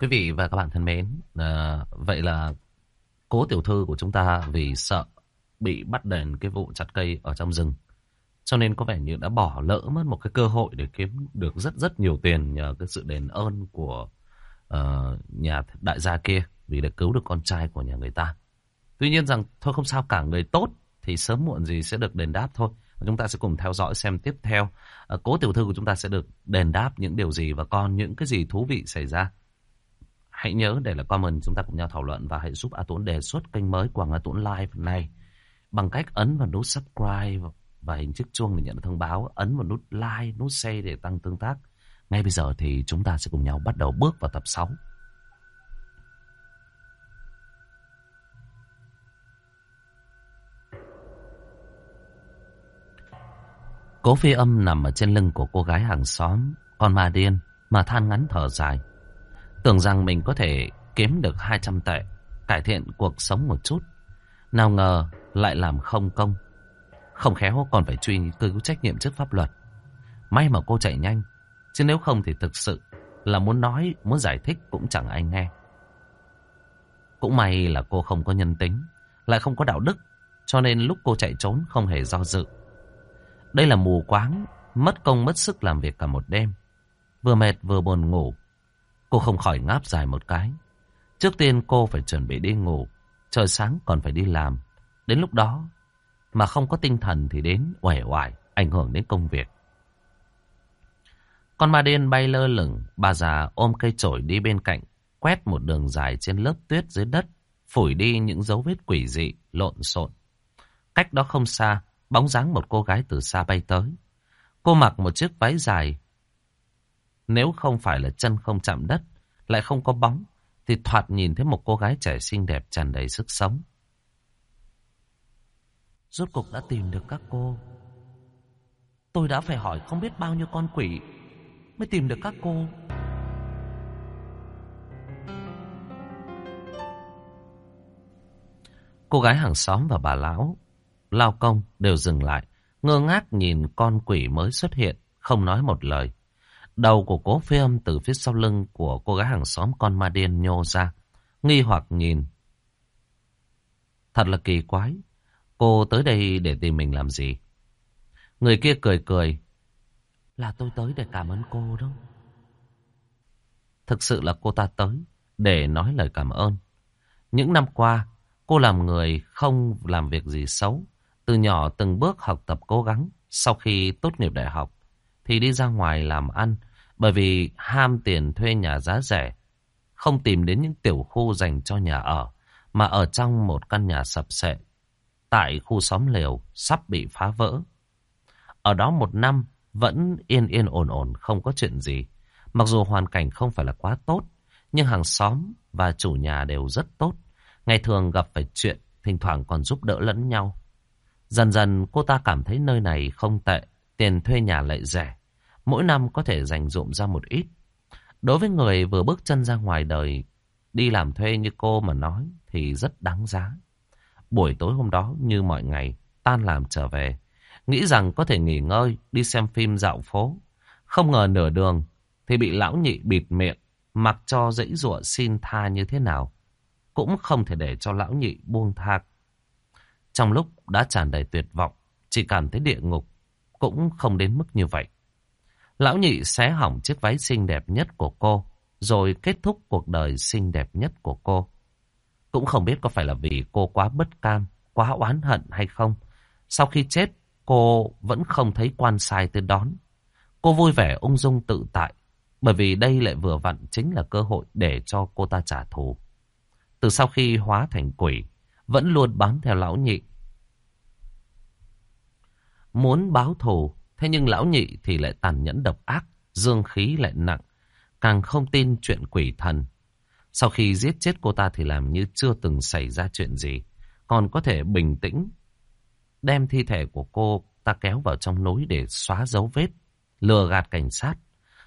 Quý vị và các bạn thân mến, à, vậy là cố tiểu thư của chúng ta vì sợ bị bắt đền cái vụ chặt cây ở trong rừng. Cho nên có vẻ như đã bỏ lỡ mất một cái cơ hội để kiếm được rất rất nhiều tiền nhờ cái sự đền ơn của uh, nhà đại gia kia vì đã cứu được con trai của nhà người ta. Tuy nhiên rằng thôi không sao cả người tốt thì sớm muộn gì sẽ được đền đáp thôi. Chúng ta sẽ cùng theo dõi xem tiếp theo uh, cố tiểu thư của chúng ta sẽ được đền đáp những điều gì và còn những cái gì thú vị xảy ra. Hãy nhớ để lại comment chúng ta cùng nhau thảo luận và hãy giúp A Tuấn đề xuất kênh mới của A Tuấn Live này bằng cách ấn vào nút subscribe và hình chiếc chuông để nhận thông báo, ấn vào nút like, nút share để tăng tương tác. Ngay bây giờ thì chúng ta sẽ cùng nhau bắt đầu bước vào tập 6. Cố phi âm nằm ở trên lưng của cô gái hàng xóm, con ma điên, mà than ngắn thở dài. Tưởng rằng mình có thể kiếm được 200 tệ, cải thiện cuộc sống một chút. Nào ngờ lại làm không công. Không khéo còn phải truy cứu trách nhiệm trước pháp luật. May mà cô chạy nhanh, chứ nếu không thì thực sự là muốn nói, muốn giải thích cũng chẳng ai nghe. Cũng may là cô không có nhân tính, lại không có đạo đức, cho nên lúc cô chạy trốn không hề do dự. Đây là mù quáng, mất công mất sức làm việc cả một đêm. Vừa mệt vừa buồn ngủ, Cô không khỏi ngáp dài một cái. Trước tiên cô phải chuẩn bị đi ngủ. Trời sáng còn phải đi làm. Đến lúc đó mà không có tinh thần thì đến uể oải ảnh hưởng đến công việc. Con ma điên bay lơ lửng, bà già ôm cây chổi đi bên cạnh, quét một đường dài trên lớp tuyết dưới đất, phủi đi những dấu vết quỷ dị, lộn xộn. Cách đó không xa, bóng dáng một cô gái từ xa bay tới. Cô mặc một chiếc váy dài, nếu không phải là chân không chạm đất, lại không có bóng, thì thoạt nhìn thấy một cô gái trẻ xinh đẹp tràn đầy sức sống. Rốt cuộc đã tìm được các cô. Tôi đã phải hỏi không biết bao nhiêu con quỷ mới tìm được các cô. Cô gái hàng xóm và bà lão, lao công đều dừng lại, ngơ ngác nhìn con quỷ mới xuất hiện, không nói một lời. Đầu của cố phi âm từ phía sau lưng của cô gái hàng xóm con ma điên nhô ra. Nghi hoặc nhìn. Thật là kỳ quái. Cô tới đây để tìm mình làm gì? Người kia cười cười. Là tôi tới để cảm ơn cô đó. Thực sự là cô ta tới để nói lời cảm ơn. Những năm qua, cô làm người không làm việc gì xấu. Từ nhỏ từng bước học tập cố gắng. Sau khi tốt nghiệp đại học, thì đi ra ngoài làm ăn bởi vì ham tiền thuê nhà giá rẻ, không tìm đến những tiểu khu dành cho nhà ở, mà ở trong một căn nhà sập sệ, tại khu xóm lều sắp bị phá vỡ. Ở đó một năm vẫn yên yên ổn ổn không có chuyện gì. Mặc dù hoàn cảnh không phải là quá tốt, nhưng hàng xóm và chủ nhà đều rất tốt. Ngày thường gặp phải chuyện, thỉnh thoảng còn giúp đỡ lẫn nhau. Dần dần cô ta cảm thấy nơi này không tệ, tiền thuê nhà lại rẻ mỗi năm có thể dành dụm ra một ít. Đối với người vừa bước chân ra ngoài đời, đi làm thuê như cô mà nói thì rất đáng giá. Buổi tối hôm đó như mọi ngày, tan làm trở về, nghĩ rằng có thể nghỉ ngơi, đi xem phim dạo phố. Không ngờ nửa đường thì bị lão nhị bịt miệng, mặc cho dãy ruộng xin tha như thế nào. Cũng không thể để cho lão nhị buông tha. Trong lúc đã tràn đầy tuyệt vọng, chỉ cảm thấy địa ngục, cũng không đến mức như vậy. Lão nhị xé hỏng chiếc váy xinh đẹp nhất của cô, rồi kết thúc cuộc đời xinh đẹp nhất của cô. Cũng không biết có phải là vì cô quá bất cam, quá oán hận hay không. Sau khi chết, cô vẫn không thấy quan sai tới đón. Cô vui vẻ ung dung tự tại, bởi vì đây lại vừa vặn chính là cơ hội để cho cô ta trả thù. Từ sau khi hóa thành quỷ, vẫn luôn bám theo lão nhị. Muốn báo thù Thế nhưng lão nhị thì lại tàn nhẫn độc ác, dương khí lại nặng, càng không tin chuyện quỷ thần. Sau khi giết chết cô ta thì làm như chưa từng xảy ra chuyện gì, còn có thể bình tĩnh đem thi thể của cô ta kéo vào trong núi để xóa dấu vết, lừa gạt cảnh sát.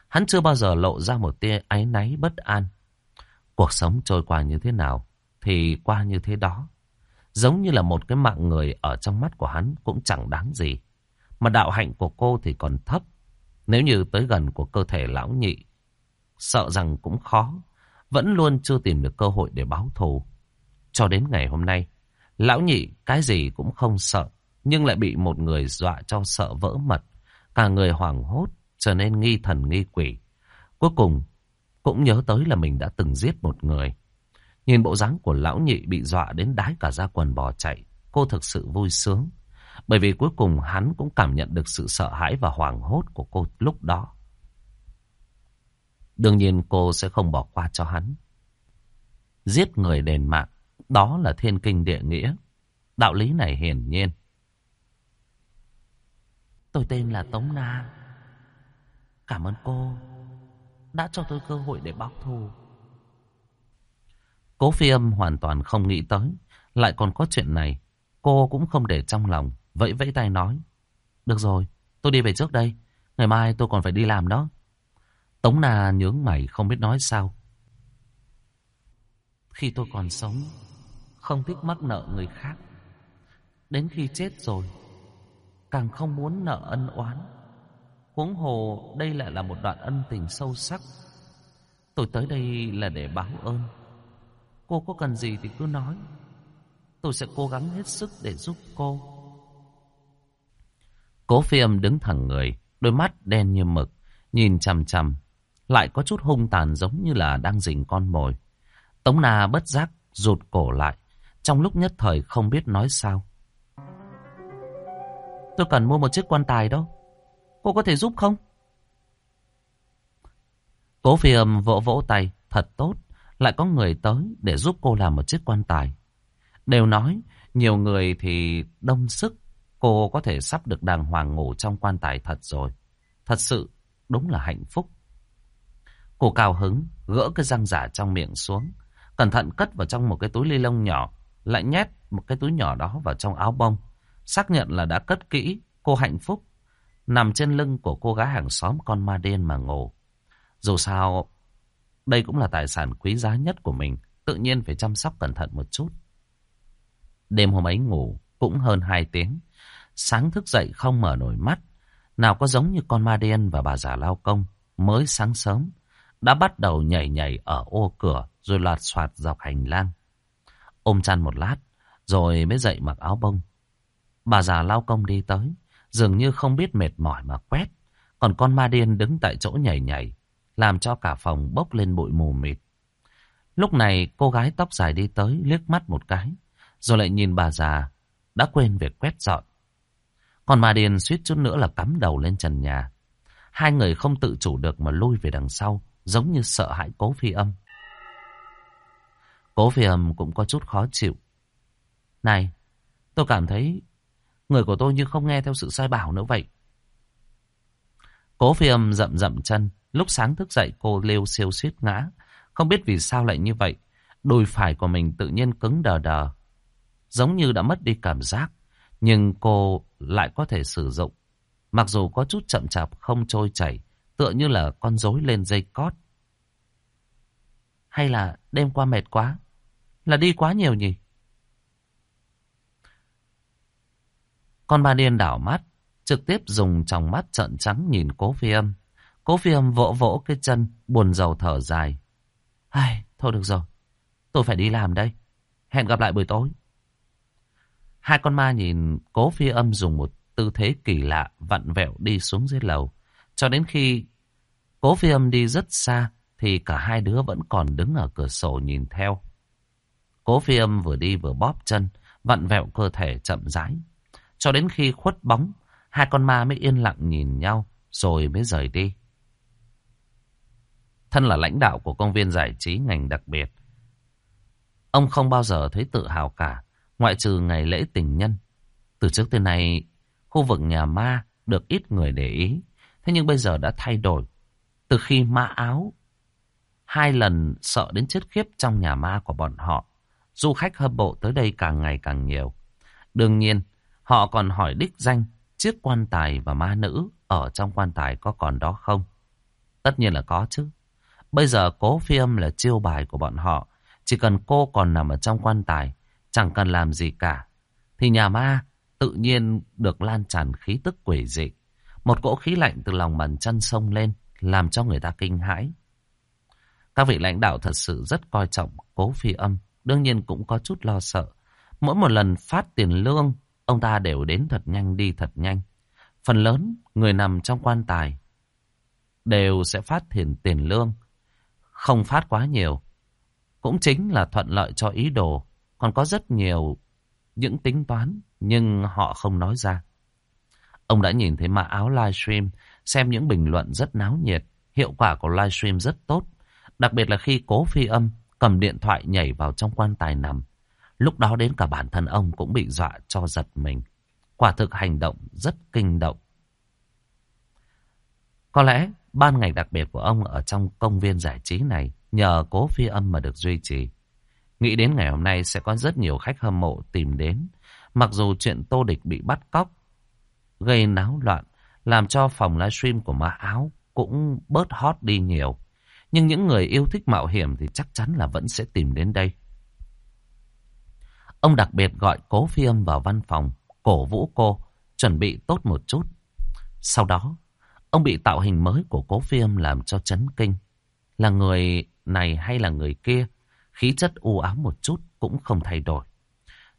Hắn chưa bao giờ lộ ra một tia áy náy bất an. Cuộc sống trôi qua như thế nào thì qua như thế đó. Giống như là một cái mạng người ở trong mắt của hắn cũng chẳng đáng gì. Mà đạo hạnh của cô thì còn thấp. Nếu như tới gần của cơ thể lão nhị, sợ rằng cũng khó. vẫn luôn chưa tìm được cơ hội để báo thù. Cho đến ngày hôm nay, lão nhị cái gì cũng không sợ, nhưng lại bị một người dọa cho sợ vỡ mật. Cả người hoảng hốt, trở nên nghi thần nghi quỷ. Cuối cùng, cũng nhớ tới là mình đã từng giết một người. Nhìn bộ dáng của lão nhị bị dọa đến đái cả ra quần bò chạy, cô thực sự vui sướng. Bởi vì cuối cùng hắn cũng cảm nhận được sự sợ hãi và hoảng hốt của cô lúc đó. Đương nhiên cô sẽ không bỏ qua cho hắn. Giết người đền mạng, đó là thiên kinh địa nghĩa. Đạo lý này hiển nhiên. Tôi tên là Tống Na. Cảm ơn cô đã cho tôi cơ hội để báo thù. Cố phi âm hoàn toàn không nghĩ tới. Lại còn có chuyện này. Cô cũng không để trong lòng. Vẫy vẫy tay nói. Được rồi, tôi đi về trước đây. Ngày mai tôi còn phải đi làm đó. Tống Na nhướng mày không biết nói sao. Khi tôi còn sống, không thích mắc nợ người khác. Đến khi chết rồi, càng không muốn nợ ân oán. Huống hồ đây lại là một đoạn ân tình sâu sắc. Tôi tới đây là để báo ơn. Cô có cần gì thì cứ nói. Tôi sẽ cố gắng hết sức để giúp cô. Cố phi âm đứng thẳng người, đôi mắt đen như mực, nhìn chằm chằm, lại có chút hung tàn giống như là đang dình con mồi. Tống Na bất giác rụt cổ lại, trong lúc nhất thời không biết nói sao. Tôi cần mua một chiếc quan tài đâu. Cô có thể giúp không? Cố phi âm vỗ vỗ tay, thật tốt, lại có người tới để giúp cô làm một chiếc quan tài. Đều nói, nhiều người thì đông sức, cô có thể sắp được đàng hoàng ngủ trong quan tài thật rồi. Thật sự, đúng là hạnh phúc. Cô cao hứng, gỡ cái răng giả trong miệng xuống, cẩn thận cất vào trong một cái túi ly lông nhỏ, lại nhét một cái túi nhỏ đó vào trong áo bông. Xác nhận là đã cất kỹ, cô hạnh phúc, nằm trên lưng của cô gái hàng xóm con ma đen mà ngủ. Dù sao, đây cũng là tài sản quý giá nhất của mình, tự nhiên phải chăm sóc cẩn thận một chút. Đêm hôm ấy ngủ cũng hơn hai tiếng, sáng thức dậy không mở nổi mắt, nào có giống như con ma đen và bà già lao công, mới sáng sớm, đã bắt đầu nhảy nhảy ở ô cửa rồi loạt soạt dọc hành lang. Ôm chăn một lát, rồi mới dậy mặc áo bông. Bà già lao công đi tới, dường như không biết mệt mỏi mà quét. Còn con ma điên đứng tại chỗ nhảy nhảy, làm cho cả phòng bốc lên bụi mù mịt. Lúc này cô gái tóc dài đi tới liếc mắt một cái, rồi lại nhìn bà già, đã quên việc quét dọn. Còn ma điên suýt chút nữa là cắm đầu lên trần nhà. Hai người không tự chủ được mà lui về đằng sau, giống như sợ hãi cố phi âm. Cố phi âm cũng có chút khó chịu. Này, tôi cảm thấy người của tôi như không nghe theo sự sai bảo nữa vậy. Cố phi âm rậm rậm chân, lúc sáng thức dậy cô lêu siêu suýt ngã. Không biết vì sao lại như vậy, đùi phải của mình tự nhiên cứng đờ đờ. Giống như đã mất đi cảm giác, nhưng cô lại có thể sử dụng. Mặc dù có chút chậm chạp không trôi chảy, tựa như là con rối lên dây cót. Hay là đêm qua mệt quá? Là đi quá nhiều nhỉ? Con ba điên đảo mắt, trực tiếp dùng tròng mắt trợn trắng nhìn cố phi âm. Cố phi âm vỗ vỗ cái chân, buồn rầu thở dài. Ai, thôi được rồi, tôi phải đi làm đây. Hẹn gặp lại buổi tối. Hai con ma nhìn cố phi âm dùng một tư thế kỳ lạ, vặn vẹo đi xuống dưới lầu. Cho đến khi cố phi âm đi rất xa, thì cả hai đứa vẫn còn đứng ở cửa sổ nhìn theo. Cố phi âm vừa đi vừa bóp chân, vặn vẹo cơ thể chậm rãi. Cho đến khi khuất bóng, hai con ma mới yên lặng nhìn nhau, rồi mới rời đi. Thân là lãnh đạo của công viên giải trí ngành đặc biệt. Ông không bao giờ thấy tự hào cả, ngoại trừ ngày lễ tình nhân. Từ trước tới nay, khu vực nhà ma được ít người để ý. Thế nhưng bây giờ đã thay đổi. Từ khi ma áo hai lần sợ đến chết khiếp trong nhà ma của bọn họ, du khách hâm mộ tới đây càng ngày càng nhiều. Đương nhiên, họ còn hỏi đích danh chiếc quan tài và ma nữ ở trong quan tài có còn đó không? Tất nhiên là có chứ. Bây giờ cố phi âm là chiêu bài của bọn họ. Chỉ cần cô còn nằm ở trong quan tài, chẳng cần làm gì cả. Thì nhà ma tự nhiên được lan tràn khí tức quỷ dị. Một cỗ khí lạnh từ lòng bàn chân sông lên, làm cho người ta kinh hãi. Các vị lãnh đạo thật sự rất coi trọng cố phi âm, đương nhiên cũng có chút lo sợ. Mỗi một lần phát tiền lương, ông ta đều đến thật nhanh đi thật nhanh. Phần lớn người nằm trong quan tài đều sẽ phát tiền tiền lương, không phát quá nhiều. Cũng chính là thuận lợi cho ý đồ, còn có rất nhiều những tính toán nhưng họ không nói ra. Ông đã nhìn thấy mã áo livestream, xem những bình luận rất náo nhiệt. Hiệu quả của livestream rất tốt. Đặc biệt là khi cố phi âm cầm điện thoại nhảy vào trong quan tài nằm. Lúc đó đến cả bản thân ông cũng bị dọa cho giật mình. Quả thực hành động rất kinh động. Có lẽ ban ngày đặc biệt của ông ở trong công viên giải trí này nhờ cố phi âm mà được duy trì. Nghĩ đến ngày hôm nay sẽ có rất nhiều khách hâm mộ tìm đến. Mặc dù chuyện Tô Địch bị bắt cóc, gây náo loạn, làm cho phòng livestream của má Áo cũng bớt hot đi nhiều. Nhưng những người yêu thích mạo hiểm thì chắc chắn là vẫn sẽ tìm đến đây. Ông đặc biệt gọi cố phi âm vào văn phòng, cổ vũ cô, chuẩn bị tốt một chút. Sau đó, ông bị tạo hình mới của cố phi âm làm cho chấn kinh. Là người này hay là người kia, khí chất u ám một chút cũng không thay đổi.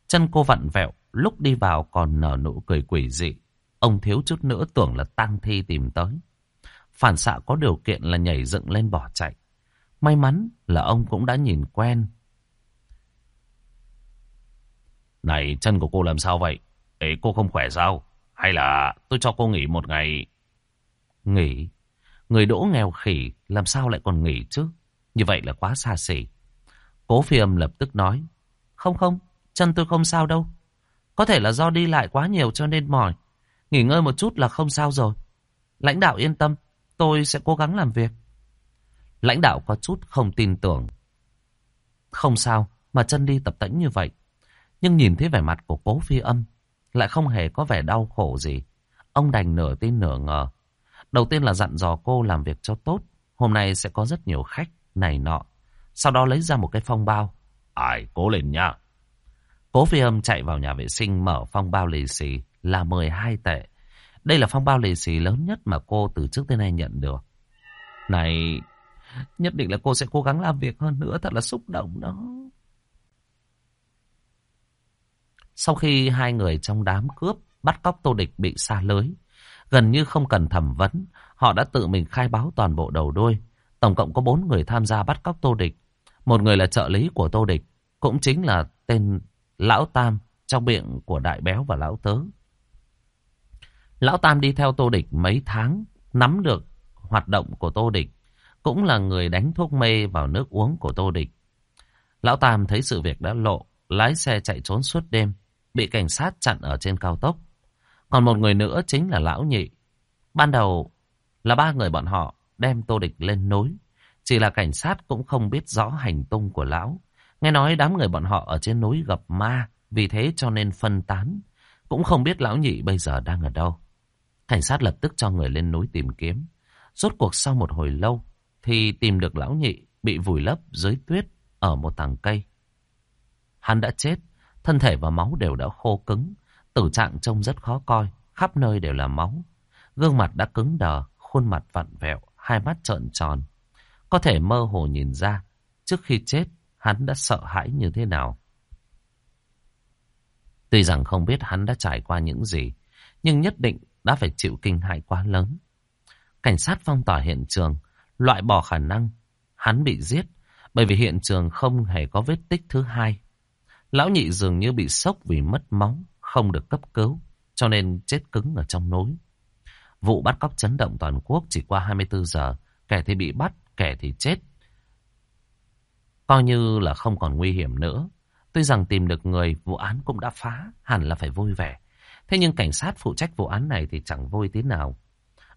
Chân cô vặn vẹo, lúc đi vào còn nở nụ cười quỷ dị. Ông thiếu chút nữa tưởng là tang thi tìm tới. Phản xạ có điều kiện là nhảy dựng lên bỏ chạy. May mắn là ông cũng đã nhìn quen. Này, chân của cô làm sao vậy? Ê, cô không khỏe sao? Hay là tôi cho cô nghỉ một ngày? Nghỉ? Người đỗ nghèo khỉ làm sao lại còn nghỉ chứ? Như vậy là quá xa xỉ. Cố phi âm lập tức nói. Không không, chân tôi không sao đâu. Có thể là do đi lại quá nhiều cho nên mỏi. Nghỉ ngơi một chút là không sao rồi. Lãnh đạo yên tâm, tôi sẽ cố gắng làm việc. Lãnh đạo có chút không tin tưởng. Không sao, mà chân đi tập tĩnh như vậy. Nhưng nhìn thấy vẻ mặt của cố phi âm, lại không hề có vẻ đau khổ gì. Ông đành nửa tin nửa ngờ. Đầu tiên là dặn dò cô làm việc cho tốt. Hôm nay sẽ có rất nhiều khách, này nọ. Sau đó lấy ra một cái phong bao. Ai, cố lên nha. Cố phi âm chạy vào nhà vệ sinh mở phong bao lì xì là 12 tệ. Đây là phong bao lì xì lớn nhất mà cô từ trước tới nay nhận được. Này, nhất định là cô sẽ cố gắng làm việc hơn nữa, thật là xúc động đó. Sau khi hai người trong đám cướp bắt cóc Tô Địch bị xa lưới, gần như không cần thẩm vấn, họ đã tự mình khai báo toàn bộ đầu đuôi. Tổng cộng có bốn người tham gia bắt cóc Tô Địch. Một người là trợ lý của Tô Địch, cũng chính là tên Lão Tam trong miệng của Đại Béo và Lão Tớ. Lão Tam đi theo Tô Địch mấy tháng, nắm được hoạt động của Tô Địch, cũng là người đánh thuốc mê vào nước uống của Tô Địch. Lão Tam thấy sự việc đã lộ, lái xe chạy trốn suốt đêm, bị cảnh sát chặn ở trên cao tốc. Còn một người nữa chính là Lão Nhị. Ban đầu là ba người bọn họ đem Tô Địch lên núi. Chỉ là cảnh sát cũng không biết rõ hành tung của Lão. Nghe nói đám người bọn họ ở trên núi gặp ma, vì thế cho nên phân tán. Cũng không biết Lão Nhị bây giờ đang ở đâu. Cảnh sát lập tức cho người lên núi tìm kiếm. Rốt cuộc sau một hồi lâu thì tìm được lão nhị bị vùi lấp dưới tuyết ở một tàng cây. Hắn đã chết, thân thể và máu đều đã khô cứng, tử trạng trông rất khó coi, khắp nơi đều là máu. Gương mặt đã cứng đờ, khuôn mặt vặn vẹo, hai mắt trợn tròn. Có thể mơ hồ nhìn ra, trước khi chết, hắn đã sợ hãi như thế nào. Tuy rằng không biết hắn đã trải qua những gì, nhưng nhất định đã phải chịu kinh hại quá lớn. Cảnh sát phong tỏa hiện trường, loại bỏ khả năng hắn bị giết, bởi vì hiện trường không hề có vết tích thứ hai. Lão nhị dường như bị sốc vì mất máu, không được cấp cứu, cho nên chết cứng ở trong nối. Vụ bắt cóc chấn động toàn quốc chỉ qua 24 giờ, kẻ thì bị bắt, kẻ thì chết. Coi như là không còn nguy hiểm nữa. Tuy rằng tìm được người, vụ án cũng đã phá, hẳn là phải vui vẻ. Thế nhưng cảnh sát phụ trách vụ án này thì chẳng vui tí nào.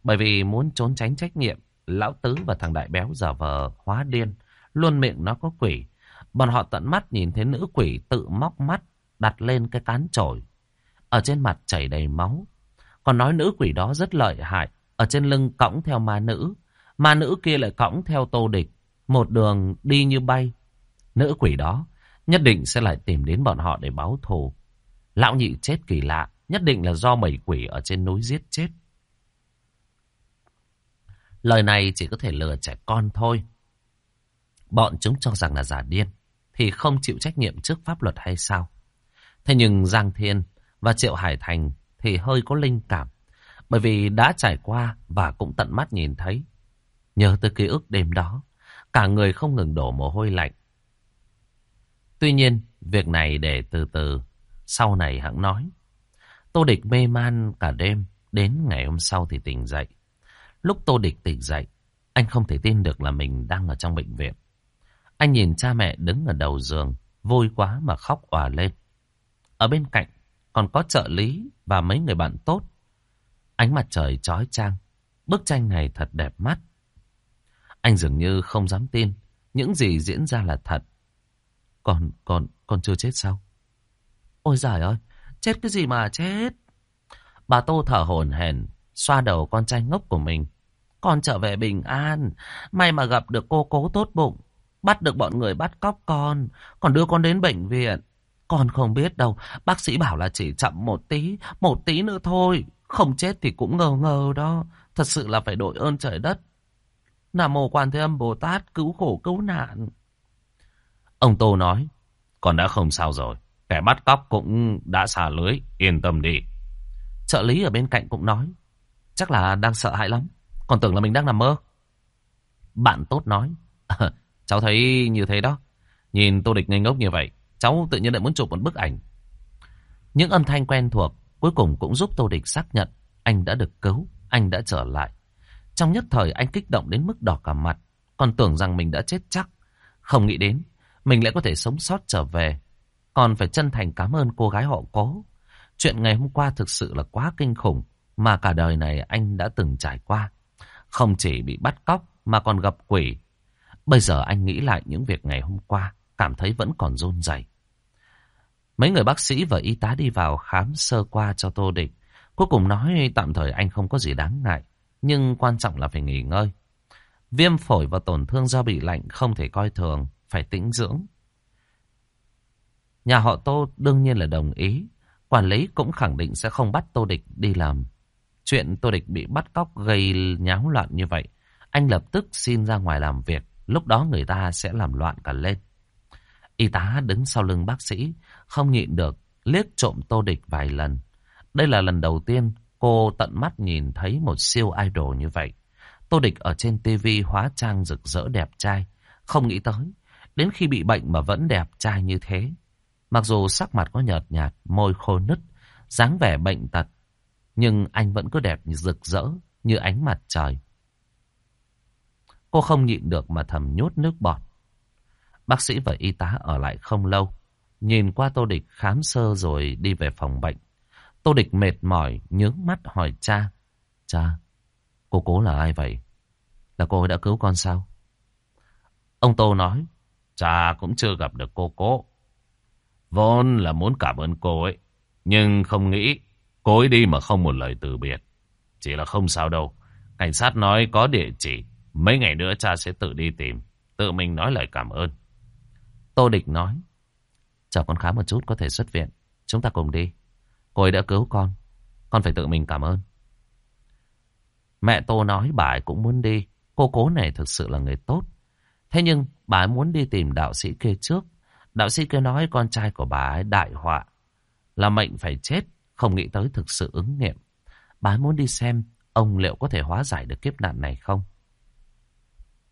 Bởi vì muốn trốn tránh trách nhiệm, Lão Tứ và thằng Đại Béo giả vờ hóa điên, luôn miệng nó có quỷ. Bọn họ tận mắt nhìn thấy nữ quỷ tự móc mắt, đặt lên cái cán chổi. Ở trên mặt chảy đầy máu. Còn nói nữ quỷ đó rất lợi hại, ở trên lưng cõng theo ma nữ. Ma nữ kia lại cõng theo tô địch, một đường đi như bay. Nữ quỷ đó nhất định sẽ lại tìm đến bọn họ để báo thù. Lão nhị chết kỳ lạ, Nhất định là do bảy quỷ ở trên núi giết chết. Lời này chỉ có thể lừa trẻ con thôi. Bọn chúng cho rằng là giả điên, thì không chịu trách nhiệm trước pháp luật hay sao? Thế nhưng Giang Thiên và Triệu Hải Thành thì hơi có linh cảm, bởi vì đã trải qua và cũng tận mắt nhìn thấy. Nhớ tới ký ức đêm đó, cả người không ngừng đổ mồ hôi lạnh. Tuy nhiên, việc này để từ từ, sau này hãng nói. Tô Địch mê man cả đêm, đến ngày hôm sau thì tỉnh dậy. Lúc Tô Địch tỉnh dậy, anh không thể tin được là mình đang ở trong bệnh viện. Anh nhìn cha mẹ đứng ở đầu giường, vui quá mà khóc òa lên. Ở bên cạnh còn có trợ lý và mấy người bạn tốt. Ánh mặt trời chói chang, bức tranh này thật đẹp mắt. Anh dường như không dám tin, những gì diễn ra là thật. Còn, còn, còn chưa chết sao? Ôi giời ơi, chết cái gì mà chết? Bà Tô thở hổn hển, xoa đầu con trai ngốc của mình. Con trở về bình an, may mà gặp được cô cố tốt bụng. Bắt được bọn người bắt cóc con, còn đưa con đến bệnh viện. Con không biết đâu, bác sĩ bảo là chỉ chậm một tí, một tí nữa thôi. Không chết thì cũng ngờ ngờ đó. Thật sự là phải đội ơn trời đất. Nam mô quan thế âm Bồ Tát cứu khổ cứu nạn. Ông Tô nói, con đã không sao rồi. Kẻ bắt cóc cũng đã xả lưới, yên tâm đi. Trợ lý ở bên cạnh cũng nói, chắc là đang sợ hãi lắm. Còn tưởng là mình đang nằm mơ. Bạn tốt nói, cháu thấy như thế đó. Nhìn Tô Địch ngây ngốc như vậy, cháu tự nhiên lại muốn chụp một bức ảnh. Những âm thanh quen thuộc cuối cùng cũng giúp Tô Địch xác nhận anh đã được cứu, anh đã trở lại. Trong nhất thời anh kích động đến mức đỏ cả mặt, còn tưởng rằng mình đã chết chắc. Không nghĩ đến, mình lại có thể sống sót trở về. Còn phải chân thành cảm ơn cô gái họ cố. Chuyện ngày hôm qua thực sự là quá kinh khủng, mà cả đời này anh đã từng trải qua. Không chỉ bị bắt cóc, mà còn gặp quỷ. Bây giờ anh nghĩ lại những việc ngày hôm qua, cảm thấy vẫn còn rôn rẩy. Mấy người bác sĩ và y tá đi vào khám sơ qua cho Tô Địch. Cuối cùng nói tạm thời anh không có gì đáng ngại. Nhưng quan trọng là phải nghỉ ngơi. Viêm phổi và tổn thương do bị lạnh không thể coi thường. Phải tĩnh dưỡng. Nhà họ Tô đương nhiên là đồng ý. Quản lý cũng khẳng định sẽ không bắt Tô Địch đi làm. Chuyện Tô Địch bị bắt cóc gây nháo loạn như vậy. Anh lập tức xin ra ngoài làm việc. Lúc đó người ta sẽ làm loạn cả lên. Y tá đứng sau lưng bác sĩ, không nhịn được, liếc trộm Tô Địch vài lần. Đây là lần đầu tiên cô tận mắt nhìn thấy một siêu idol như vậy. Tô Địch ở trên TV hóa trang rực rỡ đẹp trai, không nghĩ tới. Đến khi bị bệnh mà vẫn đẹp trai như thế. Mặc dù sắc mặt có nhợt nhạt, môi khô nứt, dáng vẻ bệnh tật, nhưng anh vẫn cứ đẹp rực rỡ như ánh mặt trời. Cô không nhịn được mà thầm nhốt nước bọt. Bác sĩ và y tá ở lại không lâu. Nhìn qua Tô Địch khám sơ rồi đi về phòng bệnh. Tô Địch mệt mỏi, nhướng mắt hỏi cha. Cha, cô cố là ai vậy? Là cô ấy đã cứu con sao? Ông Tô nói, cha cũng chưa gặp được cô cố. Vốn là muốn cảm ơn cô ấy, nhưng không nghĩ cô ấy đi mà không một lời từ biệt. Chỉ là không sao đâu. Cảnh sát nói có địa chỉ, mấy ngày nữa cha sẽ tự đi tìm, tự mình nói lời cảm ơn. Tô Địch nói, chờ con khá một chút có thể xuất viện. Chúng ta cùng đi. Cô ấy đã cứu con. Con phải tự mình cảm ơn. Mẹ Tô nói bà ấy cũng muốn đi. Cô cố này thực sự là người tốt. Thế nhưng bà ấy muốn đi tìm đạo sĩ kia trước. Đạo sĩ kia nói con trai của bà ấy đại họa. Là mệnh phải chết. Không nghĩ tới thực sự ứng nghiệm. Bà ấy muốn đi xem ông liệu có thể hóa giải được kiếp nạn này không.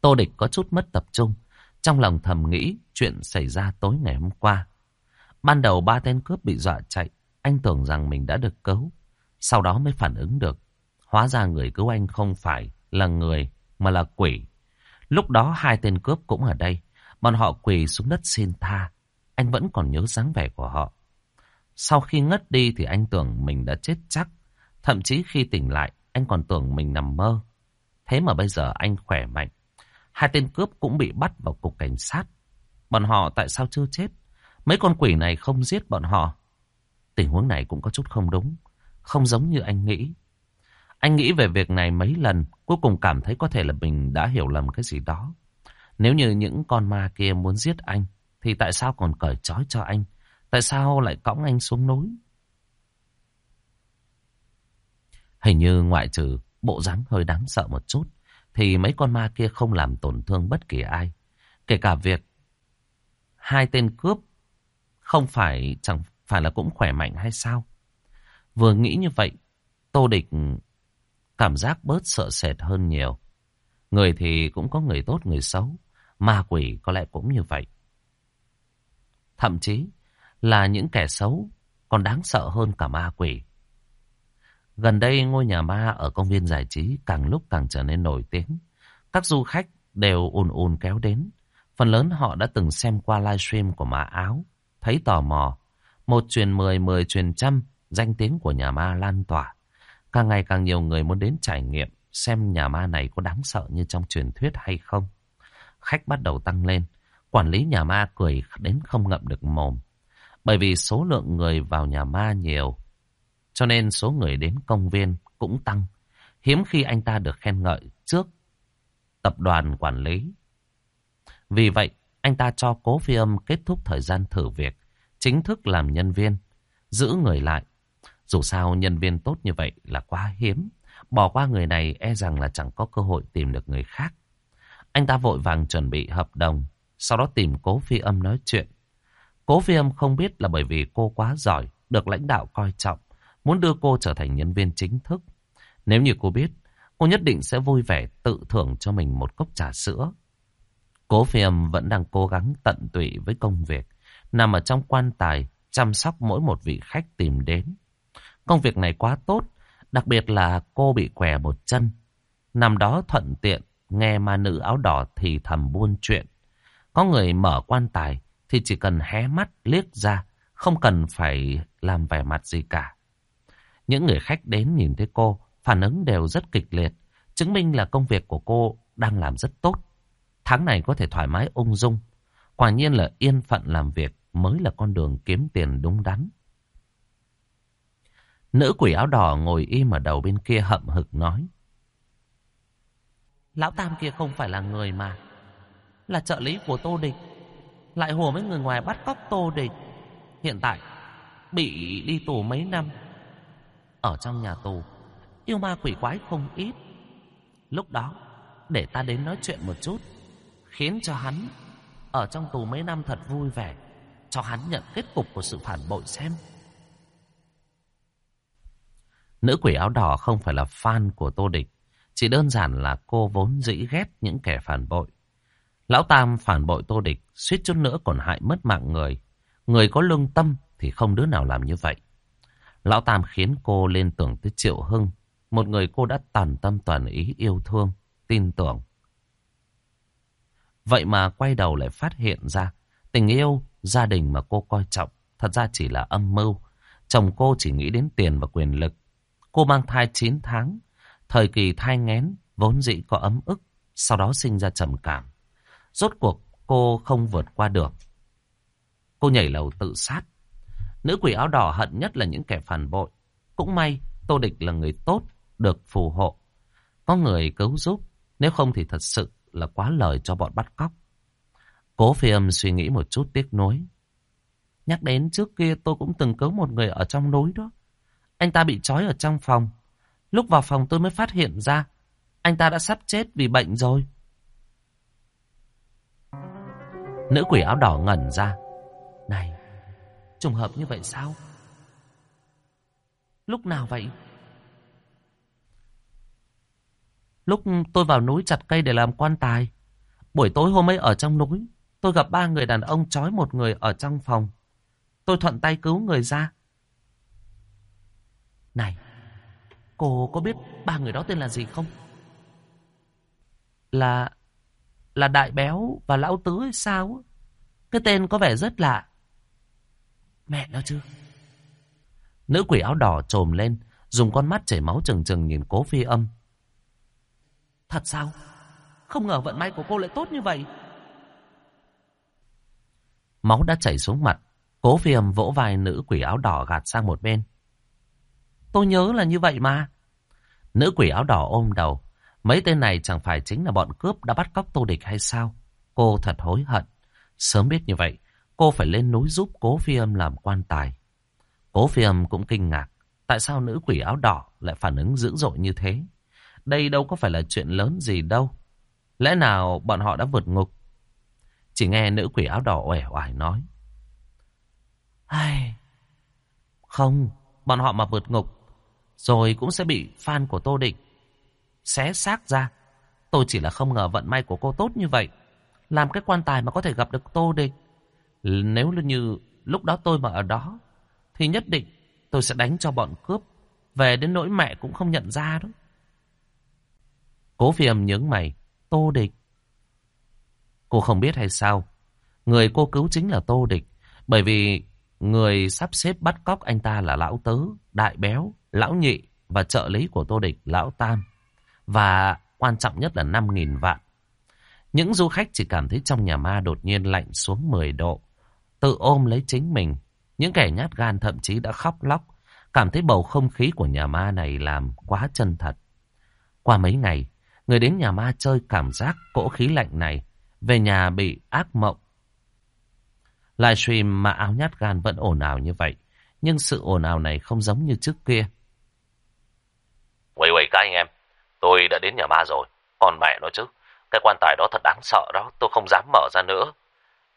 Tô Địch có chút mất tập trung. Trong lòng thầm nghĩ chuyện xảy ra tối ngày hôm qua. Ban đầu ba tên cướp bị dọa chạy. Anh tưởng rằng mình đã được cứu. Sau đó mới phản ứng được. Hóa ra người cứu anh không phải là người mà là quỷ. Lúc đó hai tên cướp cũng ở đây. Bọn họ quỳ xuống đất xin tha. Anh vẫn còn nhớ dáng vẻ của họ. Sau khi ngất đi thì anh tưởng mình đã chết chắc. Thậm chí khi tỉnh lại, anh còn tưởng mình nằm mơ. Thế mà bây giờ anh khỏe mạnh. Hai tên cướp cũng bị bắt vào cục cảnh sát. Bọn họ tại sao chưa chết? Mấy con quỷ này không giết bọn họ. Tình huống này cũng có chút không đúng. Không giống như anh nghĩ. Anh nghĩ về việc này mấy lần. Cuối cùng cảm thấy có thể là mình đã hiểu lầm cái gì đó. Nếu như những con ma kia muốn giết anh. Thì tại sao còn cởi trói cho anh? Tại sao lại cõng anh xuống núi? Hình như ngoại trừ bộ dáng hơi đáng sợ một chút. Thì mấy con ma kia không làm tổn thương bất kỳ ai. Kể cả việc hai tên cướp không phải chẳng phải là cũng khỏe mạnh hay sao? Vừa nghĩ như vậy, Tô Địch cảm giác bớt sợ sệt hơn nhiều. Người thì cũng có người tốt người xấu, ma quỷ có lẽ cũng như vậy. Thậm chí là những kẻ xấu còn đáng sợ hơn cả ma quỷ. Gần đây ngôi nhà ma ở công viên giải trí càng lúc càng trở nên nổi tiếng. Các du khách đều ùn ùn kéo đến. Phần lớn họ đã từng xem qua livestream của ma áo, thấy tò mò. Một truyền mười, mười truyền trăm, danh tiếng của nhà ma lan tỏa. Càng ngày càng nhiều người muốn đến trải nghiệm xem nhà ma này có đáng sợ như trong truyền thuyết hay không. Khách bắt đầu tăng lên. Quản lý nhà ma cười đến không ngậm được mồm. Bởi vì số lượng người vào nhà ma nhiều, cho nên số người đến công viên cũng tăng. Hiếm khi anh ta được khen ngợi trước tập đoàn quản lý. Vì vậy, anh ta cho cố phi âm kết thúc thời gian thử việc, chính thức làm nhân viên, giữ người lại. Dù sao nhân viên tốt như vậy là quá hiếm, bỏ qua người này e rằng là chẳng có cơ hội tìm được người khác. Anh ta vội vàng chuẩn bị hợp đồng, sau đó tìm cố phi âm nói chuyện. Cố phi âm không biết là bởi vì cô quá giỏi, được lãnh đạo coi trọng, muốn đưa cô trở thành nhân viên chính thức. Nếu như cô biết, cô nhất định sẽ vui vẻ tự thưởng cho mình một cốc trà sữa. Cố phi âm vẫn đang cố gắng tận tụy với công việc, nằm ở trong quan tài, chăm sóc mỗi một vị khách tìm đến. Công việc này quá tốt, đặc biệt là cô bị què một chân. Nằm đó thuận tiện, nghe ma nữ áo đỏ thì thầm buôn chuyện. Có người mở quan tài thì chỉ cần hé mắt liếc ra, không cần phải làm vẻ mặt gì cả. Những người khách đến nhìn thấy cô, phản ứng đều rất kịch liệt, chứng minh là công việc của cô đang làm rất tốt. Tháng này có thể thoải mái ung dung. Quả nhiên là yên phận làm việc mới là con đường kiếm tiền đúng đắn. Nữ quỷ áo đỏ ngồi im ở đầu bên kia hậm hực nói. Lão Tam kia không phải là người mà. Là trợ lý của Tô Địch. Lại hùa với người ngoài bắt cóc Tô Địch. Hiện tại bị đi tù mấy năm. Ở trong nhà tù, yêu ma quỷ quái không ít. Lúc đó, để ta đến nói chuyện một chút. Khiến cho hắn ở trong tù mấy năm thật vui vẻ. Cho hắn nhận kết cục của sự phản bội xem. Nữ quỷ áo đỏ không phải là fan của Tô Địch. Chỉ đơn giản là cô vốn dĩ ghét những kẻ phản bội. Lão Tam phản bội Tô Địch, suýt chút nữa còn hại mất mạng người. Người có lương tâm thì không đứa nào làm như vậy. Lão Tam khiến cô lên tưởng tới Triệu Hưng, một người cô đã tàn tâm toàn ý yêu thương, tin tưởng. Vậy mà quay đầu lại phát hiện ra, tình yêu, gia đình mà cô coi trọng, thật ra chỉ là âm mưu. Chồng cô chỉ nghĩ đến tiền và quyền lực. Cô mang thai 9 tháng, thời kỳ thai ngén vốn dĩ có ấm ức, sau đó sinh ra trầm cảm. Rốt cuộc cô không vượt qua được. Cô nhảy lầu tự sát. Nữ quỷ áo đỏ hận nhất là những kẻ phản bội. Cũng may Tô Địch là người tốt, được phù hộ. Có người cứu giúp, nếu không thì thật sự là quá lời cho bọn bắt cóc. Cố phi âm suy nghĩ một chút tiếc nuối. Nhắc đến trước kia tôi cũng từng cứu một người ở trong núi đó. Anh ta bị trói ở trong phòng. Lúc vào phòng tôi mới phát hiện ra. Anh ta đã sắp chết vì bệnh rồi. Nữ quỷ áo đỏ ngẩn ra. Này, trùng hợp như vậy sao? Lúc nào vậy? Lúc tôi vào núi chặt cây để làm quan tài. Buổi tối hôm ấy ở trong núi, tôi gặp ba người đàn ông trói một người ở trong phòng. Tôi thuận tay cứu người ra. Này, cô có biết ba người đó tên là gì không? Là... là Đại Béo và Lão Tứ hay sao? Cái tên có vẻ rất lạ. Mẹ nó chứ. Nữ quỷ áo đỏ trồm lên, dùng con mắt chảy máu trừng trừng nhìn cố phi âm. Thật sao? Không ngờ vận may của cô lại tốt như vậy. Máu đã chảy xuống mặt, cố phi âm vỗ vai nữ quỷ áo đỏ gạt sang một bên. Tôi nhớ là như vậy mà. Nữ quỷ áo đỏ ôm đầu. Mấy tên này chẳng phải chính là bọn cướp đã bắt cóc tô địch hay sao? Cô thật hối hận. Sớm biết như vậy, cô phải lên núi giúp cố phi âm làm quan tài. Cố phi âm cũng kinh ngạc. Tại sao nữ quỷ áo đỏ lại phản ứng dữ dội như thế? Đây đâu có phải là chuyện lớn gì đâu. Lẽ nào bọn họ đã vượt ngục? Chỉ nghe nữ quỷ áo đỏ uể oải nói. Ai... Không, bọn họ mà vượt ngục, rồi cũng sẽ bị fan của Tô Định xé xác ra. Tôi chỉ là không ngờ vận may của cô tốt như vậy. Làm cái quan tài mà có thể gặp được Tô Định. Nếu như lúc đó tôi mà ở đó, thì nhất định tôi sẽ đánh cho bọn cướp. Về đến nỗi mẹ cũng không nhận ra đó. Cố phi âm nhướng mày. Tô Địch. Cô không biết hay sao? Người cô cứu chính là Tô Địch. Bởi vì người sắp xếp bắt cóc anh ta là Lão Tứ, Đại Béo, Lão Nhị và trợ lý của Tô Địch, Lão Tam. Và quan trọng nhất là 5.000 vạn. Những du khách chỉ cảm thấy trong nhà ma đột nhiên lạnh xuống 10 độ. Tự ôm lấy chính mình. Những kẻ nhát gan thậm chí đã khóc lóc. Cảm thấy bầu không khí của nhà ma này làm quá chân thật. Qua mấy ngày, người đến nhà ma chơi cảm giác cỗ khí lạnh này. Về nhà bị ác mộng. Livestream mà áo nhát gan vẫn ồn ào như vậy. Nhưng sự ồn ào này không giống như trước kia. Quầy quầy các anh em. Tôi đã đến nhà ma rồi. Còn mẹ nó chứ. Cái quan tài đó thật đáng sợ đó. Tôi không dám mở ra nữa.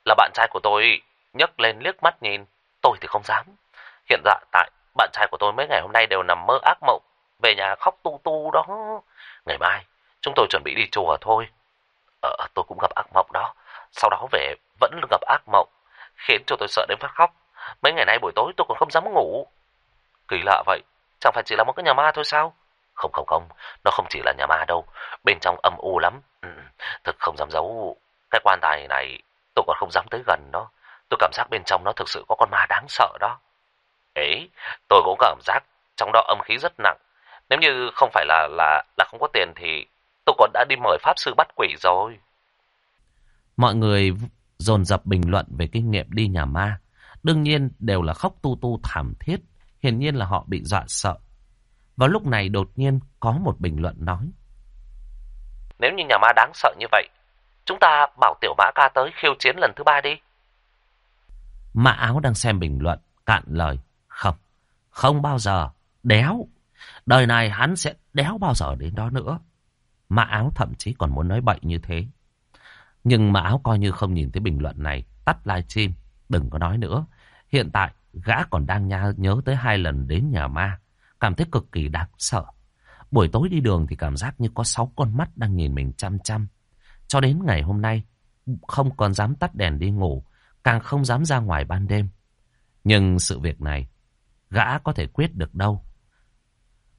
Là bạn trai của tôi nhấc lên liếc mắt nhìn. Tôi thì không dám. Hiện tại tại bạn trai của tôi mấy ngày hôm nay đều nằm mơ ác mộng. Về nhà khóc tu tu đó. Ngày mai chúng tôi chuẩn bị đi chùa thôi. Ờ, tôi cũng gặp ác mộng đó. Sau đó về vẫn gặp ác mộng. Khiến cho tôi sợ đến phát khóc. Mấy ngày nay buổi tối tôi còn không dám ngủ. Kỳ lạ vậy. Chẳng phải chỉ là một cái nhà ma thôi sao? Không không không, nó không chỉ là nhà ma đâu. Bên trong âm u lắm. Ừ, thực không dám giấu. Cái quan tài này tôi còn không dám tới gần nó. Tôi cảm giác bên trong nó thực sự có con ma đáng sợ đó. Ấy, tôi cũng cảm giác trong đó âm khí rất nặng. Nếu như không phải là là là không có tiền thì tôi còn đã đi mời pháp sư bắt quỷ rồi. Mọi người dồn dập bình luận về kinh nghiệm đi nhà ma. Đương nhiên đều là khóc tu tu thảm thiết. Hiển nhiên là họ bị dọa sợ. Vào lúc này đột nhiên có một bình luận nói. Nếu như nhà ma đáng sợ như vậy, chúng ta bảo tiểu mã ca tới khiêu chiến lần thứ ba đi. Mã áo đang xem bình luận, cạn lời. Không, không bao giờ. Đéo. Đời này hắn sẽ đéo bao giờ đến đó nữa. Mã áo thậm chí còn muốn nói bậy như thế. Nhưng mã áo coi như không nhìn thấy bình luận này. Tắt livestream. Đừng có nói nữa. Hiện tại, gã còn đang nhớ tới hai lần đến nhà ma. Cảm thấy cực kỳ đáng sợ. Buổi tối đi đường thì cảm giác như có sáu con mắt đang nhìn mình chăm chăm. Cho đến ngày hôm nay, không còn dám tắt đèn đi ngủ, càng không dám ra ngoài ban đêm. Nhưng sự việc này, gã có thể quyết được đâu.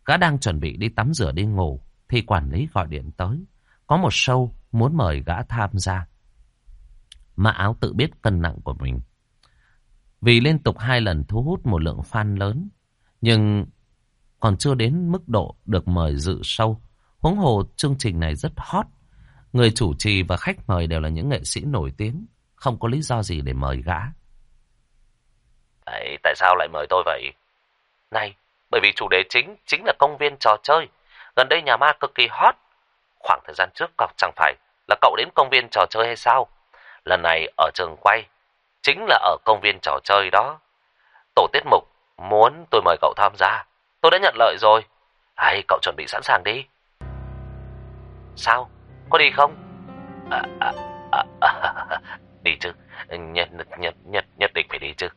Gã đang chuẩn bị đi tắm rửa đi ngủ, thì quản lý gọi điện tới. Có một show muốn mời gã tham gia. Mã áo tự biết cân nặng của mình. Vì liên tục hai lần thu hút một lượng fan lớn, nhưng còn chưa đến mức độ được mời dự show. Huống hồ chương trình này rất hot. Người chủ trì và khách mời đều là những nghệ sĩ nổi tiếng. Không có lý do gì để mời gã. Tại, tại sao lại mời tôi vậy? Này, bởi vì chủ đề chính chính là công viên trò chơi. Gần đây nhà ma cực kỳ hot. Khoảng thời gian trước cậu chẳng phải là cậu đến công viên trò chơi hay sao? Lần này ở trường quay, chính là ở công viên trò chơi đó. Tổ tiết mục muốn tôi mời cậu tham gia. Tôi đã nhận lợi rồi. Hay cậu chuẩn bị sẵn sàng đi. Sao? Có đi không? À, à, à, à, đi chứ. Nhất, nhất, nhất, nhất định phải đi chứ.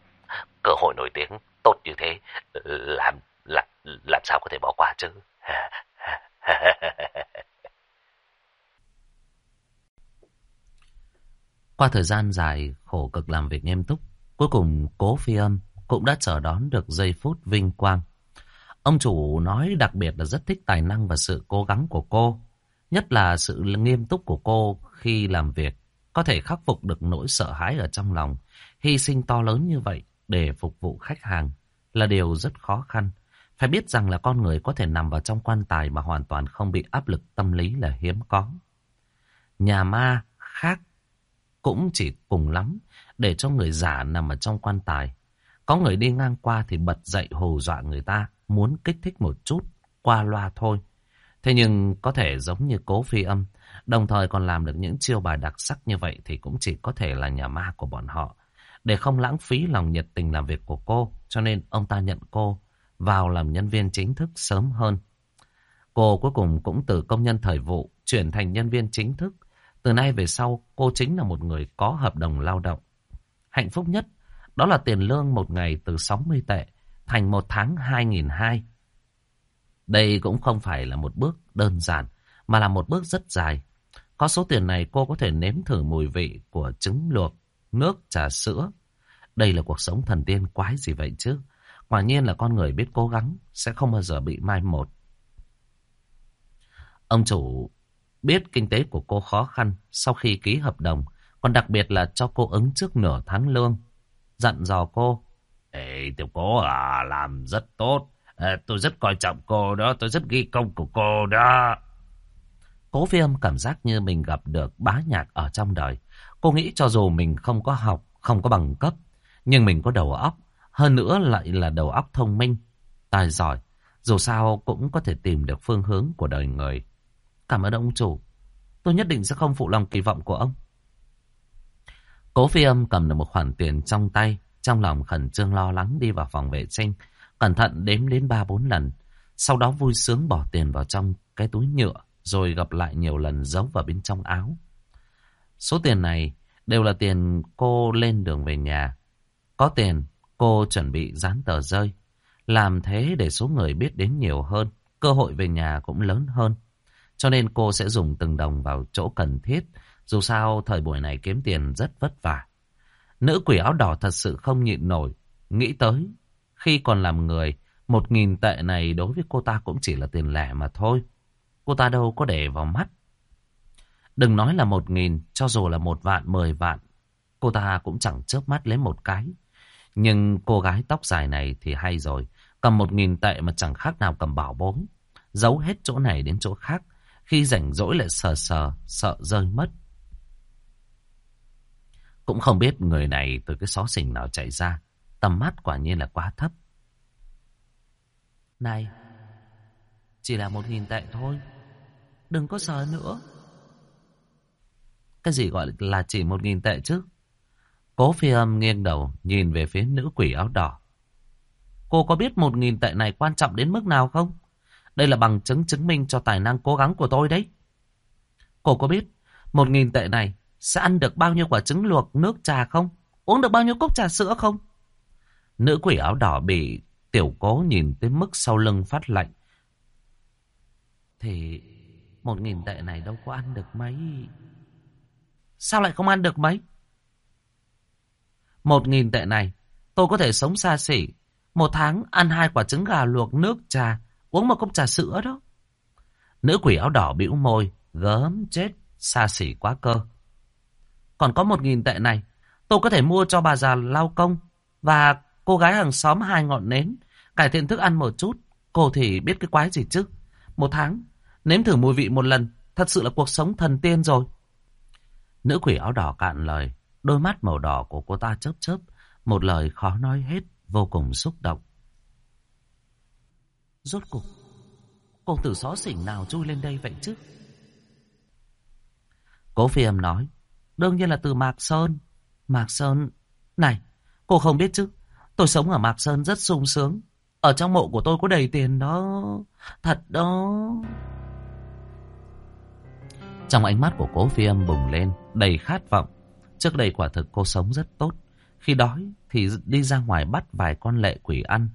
Cơ hội nổi tiếng tốt như thế. Làm, làm, làm sao có thể bỏ qua chứ? Qua thời gian dài khổ cực làm việc nghiêm túc, cuối cùng cố phi âm cũng đã chờ đón được giây phút vinh quang. Ông chủ nói đặc biệt là rất thích tài năng và sự cố gắng của cô. Nhất là sự nghiêm túc của cô khi làm việc. Có thể khắc phục được nỗi sợ hãi ở trong lòng. Hy sinh to lớn như vậy để phục vụ khách hàng là điều rất khó khăn. Phải biết rằng là con người có thể nằm vào trong quan tài mà hoàn toàn không bị áp lực tâm lý là hiếm có. Nhà ma khác cũng chỉ cùng lắm để cho người giả nằm ở trong quan tài. Có người đi ngang qua thì bật dậy hù dọa người ta muốn kích thích một chút, qua loa thôi. Thế nhưng có thể giống như cố phi âm, đồng thời còn làm được những chiêu bài đặc sắc như vậy thì cũng chỉ có thể là nhà ma của bọn họ. Để không lãng phí lòng nhiệt tình làm việc của cô, cho nên ông ta nhận cô vào làm nhân viên chính thức sớm hơn. Cô cuối cùng cũng từ công nhân thời vụ chuyển thành nhân viên chính thức, Từ nay về sau, cô chính là một người có hợp đồng lao động. Hạnh phúc nhất, đó là tiền lương một ngày từ 60 tệ thành một tháng 2.200. Đây cũng không phải là một bước đơn giản, mà là một bước rất dài. Có số tiền này cô có thể nếm thử mùi vị của trứng luộc, nước, trà sữa. Đây là cuộc sống thần tiên quái gì vậy chứ? Quả nhiên là con người biết cố gắng, sẽ không bao giờ bị mai một. Ông chủ biết kinh tế của cô khó khăn sau khi ký hợp đồng, còn đặc biệt là cho cô ứng trước nửa tháng lương. Dặn dò cô. Ê, tiểu cố à, làm rất tốt. À, tôi rất coi trọng cô đó, tôi rất ghi công của cô đó. Cố phi âm cảm giác như mình gặp được bá nhạc ở trong đời. Cô nghĩ cho dù mình không có học, không có bằng cấp, nhưng mình có đầu óc. Hơn nữa lại là đầu óc thông minh, tài giỏi. Dù sao cũng có thể tìm được phương hướng của đời người. Cảm ơn ông chủ. Tôi nhất định sẽ không phụ lòng kỳ vọng của ông. Cố phi âm cầm được một khoản tiền trong tay. Trong lòng khẩn trương lo lắng đi vào phòng vệ sinh. Cẩn thận đếm đến 3-4 lần. Sau đó vui sướng bỏ tiền vào trong cái túi nhựa. Rồi gặp lại nhiều lần giấu vào bên trong áo. Số tiền này đều là tiền cô lên đường về nhà. Có tiền, cô chuẩn bị dán tờ rơi. Làm thế để số người biết đến nhiều hơn. Cơ hội về nhà cũng lớn hơn. Cho nên cô sẽ dùng từng đồng vào chỗ cần thiết. Dù sao thời buổi này kiếm tiền rất vất vả. Nữ quỷ áo đỏ thật sự không nhịn nổi. Nghĩ tới, khi còn làm người, một nghìn tệ này đối với cô ta cũng chỉ là tiền lẻ mà thôi. Cô ta đâu có để vào mắt. Đừng nói là một nghìn, cho dù là một vạn, mười vạn. Cô ta cũng chẳng chớp mắt lấy một cái. Nhưng cô gái tóc dài này thì hay rồi. Cầm một nghìn tệ mà chẳng khác nào cầm bảo bối. Giấu hết chỗ này đến chỗ khác. Khi rảnh rỗi lại sờ sờ, sợ rơi mất. Cũng không biết người này từ cái xó xỉnh nào chạy ra. Tầm mắt quả nhiên là quá thấp. Này, chỉ là một nghìn tệ thôi. Đừng có sờ nữa. Cái gì gọi là chỉ một nghìn tệ chứ? Cố phi âm nghiêng đầu, nhìn về phía nữ quỷ áo đỏ. Cô có biết một nghìn tệ này quan trọng đến mức nào không? Đây là bằng chứng chứng minh cho tài năng cố gắng của tôi đấy. Cô có biết một nghìn tệ này sẽ ăn được bao nhiêu quả trứng luộc nước trà không? Uống được bao nhiêu cốc trà sữa không? Nữ quỷ áo đỏ bị tiểu cố nhìn tới mức sau lưng phát lạnh. Thì một nghìn tệ này đâu có ăn được mấy. Sao lại không ăn được mấy? Một nghìn tệ này tôi có thể sống xa xỉ. Một tháng ăn hai quả trứng gà luộc nước trà Uống một cốc trà sữa đó. Nữ quỷ áo đỏ bĩu môi, gớm chết, xa xỉ quá cơ. Còn có một nghìn tệ này, tôi có thể mua cho bà già lao công và cô gái hàng xóm hai ngọn nến, cải thiện thức ăn một chút. Cô thì biết cái quái gì chứ. Một tháng, nếm thử mùi vị một lần, thật sự là cuộc sống thần tiên rồi. Nữ quỷ áo đỏ cạn lời, đôi mắt màu đỏ của cô ta chớp chớp, một lời khó nói hết, vô cùng xúc động. Rốt cục, cô tử xó xỉnh nào chui lên đây vậy chứ? Cố phi âm nói, đương nhiên là từ Mạc Sơn. Mạc Sơn, này, cô không biết chứ, tôi sống ở Mạc Sơn rất sung sướng. Ở trong mộ của tôi có đầy tiền đó, thật đó. Trong ánh mắt của cố phi âm bùng lên, đầy khát vọng. Trước đây quả thực cô sống rất tốt. Khi đói thì đi ra ngoài bắt vài con lệ quỷ ăn.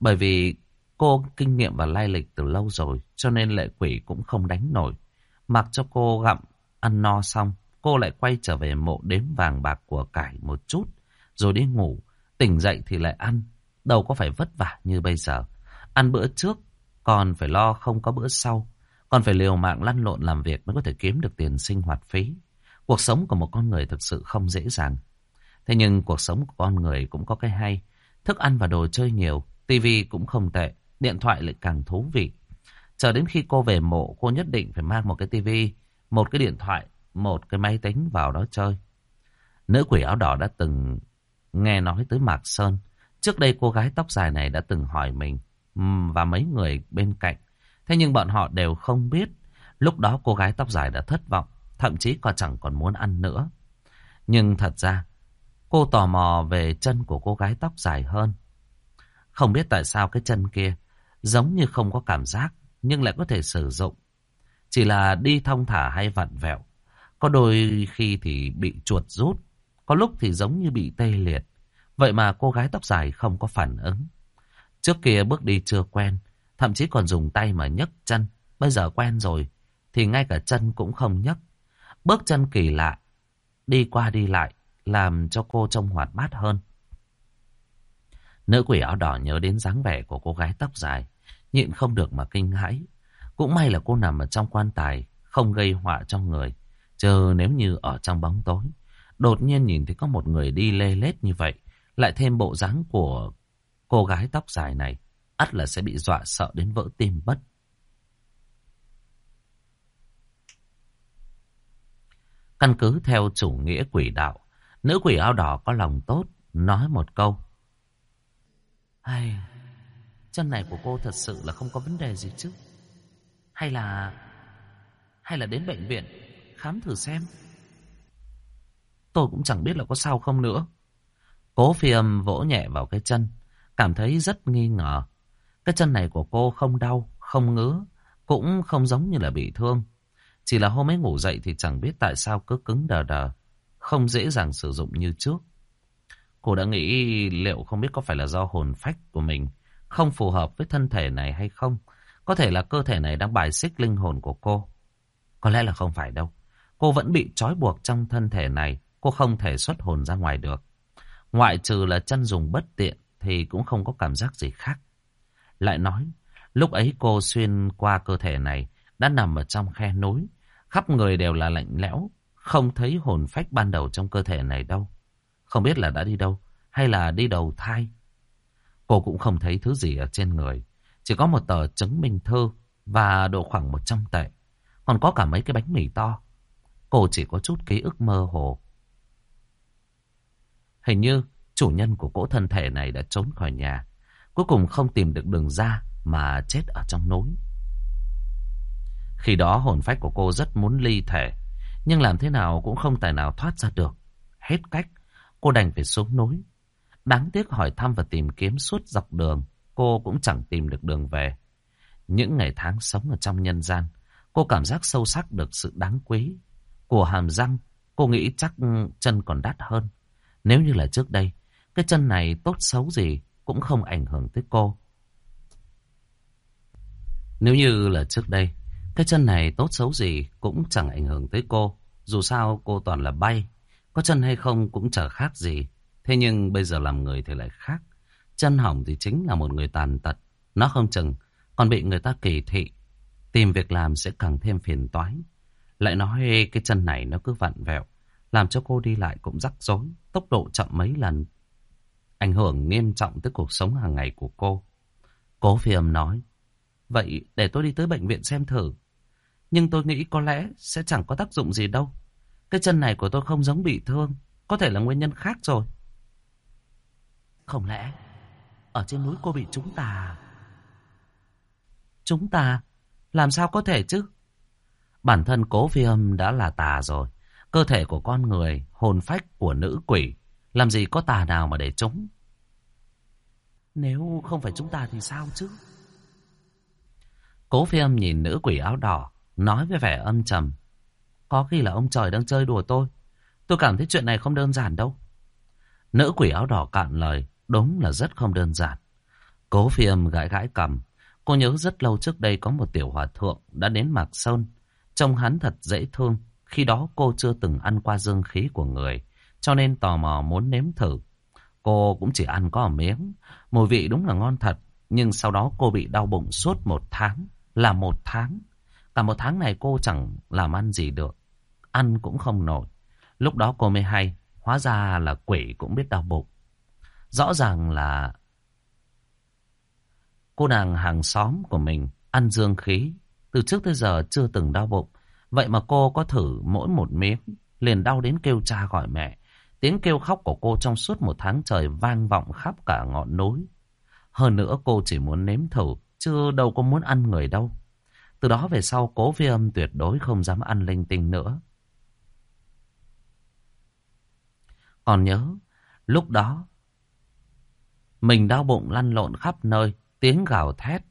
Bởi vì Cô kinh nghiệm và lai lịch từ lâu rồi, cho nên lệ quỷ cũng không đánh nổi. Mặc cho cô gặm, ăn no xong, cô lại quay trở về mộ đếm vàng bạc của cải một chút, rồi đi ngủ. Tỉnh dậy thì lại ăn, đâu có phải vất vả như bây giờ. Ăn bữa trước, còn phải lo không có bữa sau. Còn phải liều mạng lăn lộn làm việc mới có thể kiếm được tiền sinh hoạt phí. Cuộc sống của một con người thực sự không dễ dàng. Thế nhưng cuộc sống của con người cũng có cái hay. Thức ăn và đồ chơi nhiều, tivi cũng không tệ. Điện thoại lại càng thú vị. Chờ đến khi cô về mộ, cô nhất định phải mang một cái tivi, một cái điện thoại, một cái máy tính vào đó chơi. Nữ quỷ áo đỏ đã từng nghe nói tới Mạc Sơn. Trước đây cô gái tóc dài này đã từng hỏi mình và mấy người bên cạnh. Thế nhưng bọn họ đều không biết. Lúc đó cô gái tóc dài đã thất vọng, thậm chí còn chẳng còn muốn ăn nữa. Nhưng thật ra, cô tò mò về chân của cô gái tóc dài hơn. Không biết tại sao cái chân kia giống như không có cảm giác, nhưng lại có thể sử dụng. Chỉ là đi thông thả hay vặn vẹo. Có đôi khi thì bị chuột rút, có lúc thì giống như bị tê liệt. Vậy mà cô gái tóc dài không có phản ứng. Trước kia bước đi chưa quen, thậm chí còn dùng tay mà nhấc chân. Bây giờ quen rồi, thì ngay cả chân cũng không nhấc. Bước chân kỳ lạ, đi qua đi lại, làm cho cô trông hoạt bát hơn. Nữ quỷ áo đỏ nhớ đến dáng vẻ của cô gái tóc dài, nhịn không được mà kinh hãi. Cũng may là cô nằm ở trong quan tài, không gây họa cho người. Chờ nếu như ở trong bóng tối, đột nhiên nhìn thấy có một người đi lê lết như vậy, lại thêm bộ dáng của cô gái tóc dài này, ắt là sẽ bị dọa sợ đến vỡ tim bất. Căn cứ theo chủ nghĩa quỷ đạo, nữ quỷ áo đỏ có lòng tốt, nói một câu. Hay, chân này của cô thật sự là không có vấn đề gì chứ? Hay là... Hay là đến bệnh viện khám thử xem? Tôi cũng chẳng biết là có sao không nữa. Cố phi âm vỗ nhẹ vào cái chân, cảm thấy rất nghi ngờ. Cái chân này của cô không đau, không ngứa, cũng không giống như là bị thương. Chỉ là hôm ấy ngủ dậy thì chẳng biết tại sao cứ cứng đờ đờ, không dễ dàng sử dụng như trước. Cô đã nghĩ liệu không biết có phải là do hồn phách của mình không phù hợp với thân thể này hay không. Có thể là cơ thể này đang bài xích linh hồn của cô. Có lẽ là không phải đâu. Cô vẫn bị trói buộc trong thân thể này. Cô không thể xuất hồn ra ngoài được. Ngoại trừ là chân dùng bất tiện thì cũng không có cảm giác gì khác. Lại nói, lúc ấy cô xuyên qua cơ thể này đã nằm ở trong khe núi. Khắp người đều là lạnh lẽo, không thấy hồn phách ban đầu trong cơ thể này đâu. Không biết là đã đi đâu, hay là đi đầu thai. Cô cũng không thấy thứ gì ở trên người. Chỉ có một tờ chứng minh thư và độ khoảng 100 tệ. Còn có cả mấy cái bánh mì to. Cô chỉ có chút ký ức mơ hồ. Hình như chủ nhân của cỗ thân thể này đã trốn khỏi nhà. Cuối cùng không tìm được đường ra mà chết ở trong núi. Khi đó hồn phách của cô rất muốn ly thể. Nhưng làm thế nào cũng không tài nào thoát ra được. Hết cách, cô đành phải xuống núi. Đáng tiếc hỏi thăm và tìm kiếm suốt dọc đường. Cô cũng chẳng tìm được đường về. Những ngày tháng sống ở trong nhân gian. Cô cảm giác sâu sắc được sự đáng quý. Của hàm răng, cô nghĩ chắc ừ, chân còn đắt hơn. Nếu như là trước đây, cái chân này tốt xấu gì cũng không ảnh hưởng tới cô. Nếu như là trước đây, cái chân này tốt xấu gì cũng chẳng ảnh hưởng tới cô. Dù sao cô toàn là bay, có chân hay không cũng chẳng khác gì. Thế nhưng bây giờ làm người thì lại khác. Chân hỏng thì chính là một người tàn tật. Nó không chừng, còn bị người ta kỳ thị. Tìm việc làm sẽ càng thêm phiền toái. Lại nói cái chân này nó cứ vặn vẹo. Làm cho cô đi lại cũng rắc rối. Tốc độ chậm mấy lần. Ảnh hưởng nghiêm trọng tới cuộc sống hàng ngày của cô. Cố phi âm nói. Vậy để tôi đi tới bệnh viện xem thử. Nhưng tôi nghĩ có lẽ sẽ chẳng có tác dụng gì đâu. Cái chân này của tôi không giống bị thương. Có thể là nguyên nhân khác rồi. Không lẽ ở trên núi cô bị chúng ta... Chúng ta? Làm sao có thể chứ? Bản thân cố phi âm đã là tà rồi. Cơ thể của con người, hồn phách của nữ quỷ. Làm gì có tà nào mà để chúng? Nếu không phải chúng ta thì sao chứ? Cố phi âm nhìn nữ quỷ áo đỏ, nói với vẻ âm trầm. Có khi là ông trời đang chơi đùa tôi. Tôi cảm thấy chuyện này không đơn giản đâu. Nữ quỷ áo đỏ cạn lời, đúng là rất không đơn giản. Cố phi âm gãi gãi cầm. Cô nhớ rất lâu trước đây có một tiểu hòa thượng đã đến Mạc Sơn. Trông hắn thật dễ thương. Khi đó cô chưa từng ăn qua dương khí của người. Cho nên tò mò muốn nếm thử. Cô cũng chỉ ăn có một miếng. Mùi vị đúng là ngon thật. Nhưng sau đó cô bị đau bụng suốt một tháng. Là một tháng. Cả một tháng này cô chẳng làm ăn gì được. Ăn cũng không nổi. Lúc đó cô mới hay. Hóa ra là quỷ cũng biết đau bụng. Rõ ràng là cô nàng hàng xóm của mình ăn dương khí. Từ trước tới giờ chưa từng đau bụng. Vậy mà cô có thử mỗi một miếng. Liền đau đến kêu cha gọi mẹ. Tiếng kêu khóc của cô trong suốt một tháng trời vang vọng khắp cả ngọn núi. Hơn nữa cô chỉ muốn nếm thử, chứ đâu có muốn ăn người đâu. Từ đó về sau cố phi âm tuyệt đối không dám ăn linh tinh nữa. Còn nhớ, lúc đó, mình đau bụng lăn lộn khắp nơi, tiếng gào thét.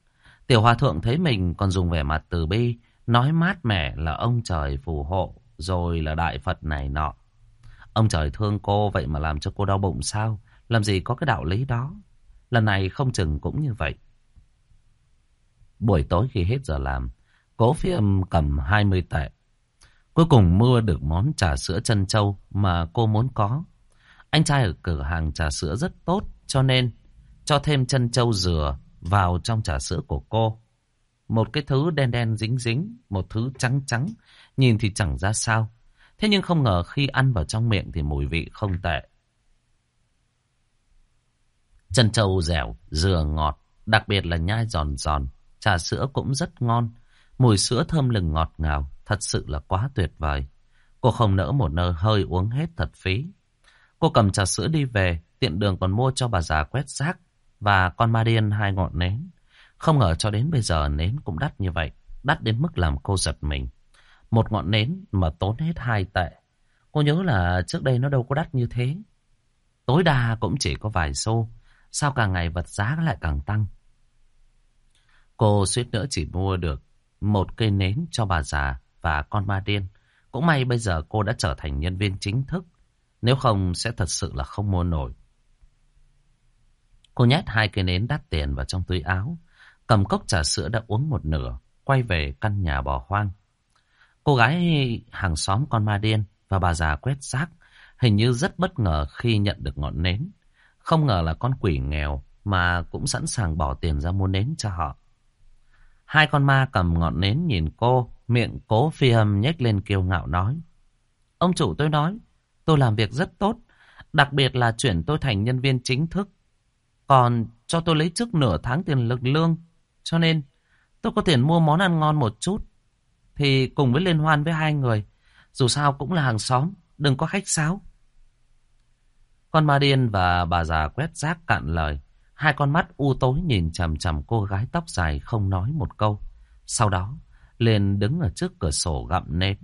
Tiểu hòa thượng thấy mình còn dùng vẻ mặt từ bi, nói mát mẻ là ông trời phù hộ, rồi là đại Phật này nọ. Ông trời thương cô vậy mà làm cho cô đau bụng sao? Làm gì có cái đạo lý đó? Lần này không chừng cũng như vậy. Buổi tối khi hết giờ làm, cố phi âm cầm 20 tệ. Cuối cùng mua được món trà sữa chân châu mà cô muốn có. Anh trai ở cửa hàng trà sữa rất tốt cho nên cho thêm chân châu dừa vào trong trà sữa của cô. Một cái thứ đen đen dính dính, một thứ trắng trắng, nhìn thì chẳng ra sao. Thế nhưng không ngờ khi ăn vào trong miệng thì mùi vị không tệ. Chân châu dẻo, dừa ngọt, đặc biệt là nhai giòn giòn. Trà sữa cũng rất ngon. Mùi sữa thơm lừng ngọt ngào, thật sự là quá tuyệt vời. Cô không nỡ một nơi hơi uống hết thật phí. Cô cầm trà sữa đi về, tiện đường còn mua cho bà già quét rác và con ma điên hai ngọn nến. Không ngờ cho đến bây giờ nến cũng đắt như vậy, đắt đến mức làm cô giật mình. Một ngọn nến mà tốn hết hai tệ. Cô nhớ là trước đây nó đâu có đắt như thế. Tối đa cũng chỉ có vài xô. Sao càng ngày vật giá lại càng tăng? Cô suýt nữa chỉ mua được một cây nến cho bà già và con ma điên. Cũng may bây giờ cô đã trở thành nhân viên chính thức. Nếu không, sẽ thật sự là không mua nổi. Cô nhét hai cây nến đắt tiền vào trong túi áo. Cầm cốc trà sữa đã uống một nửa. Quay về căn nhà bỏ hoang. Cô gái hàng xóm con ma điên và bà già quét rác, hình như rất bất ngờ khi nhận được ngọn nến. Không ngờ là con quỷ nghèo mà cũng sẵn sàng bỏ tiền ra mua nến cho họ. Hai con ma cầm ngọn nến nhìn cô, miệng cố phi âm nhếch lên kiêu ngạo nói. Ông chủ tôi nói, tôi làm việc rất tốt, đặc biệt là chuyển tôi thành nhân viên chính thức. Còn cho tôi lấy trước nửa tháng tiền lực lương, cho nên tôi có tiền mua món ăn ngon một chút. Thì cùng với liên hoan với hai người, dù sao cũng là hàng xóm, đừng có khách sáo. Con ma điên và bà già quét rác cạn lời. Hai con mắt u tối nhìn chằm chằm cô gái tóc dài không nói một câu. Sau đó, liền đứng ở trước cửa sổ gặm nến.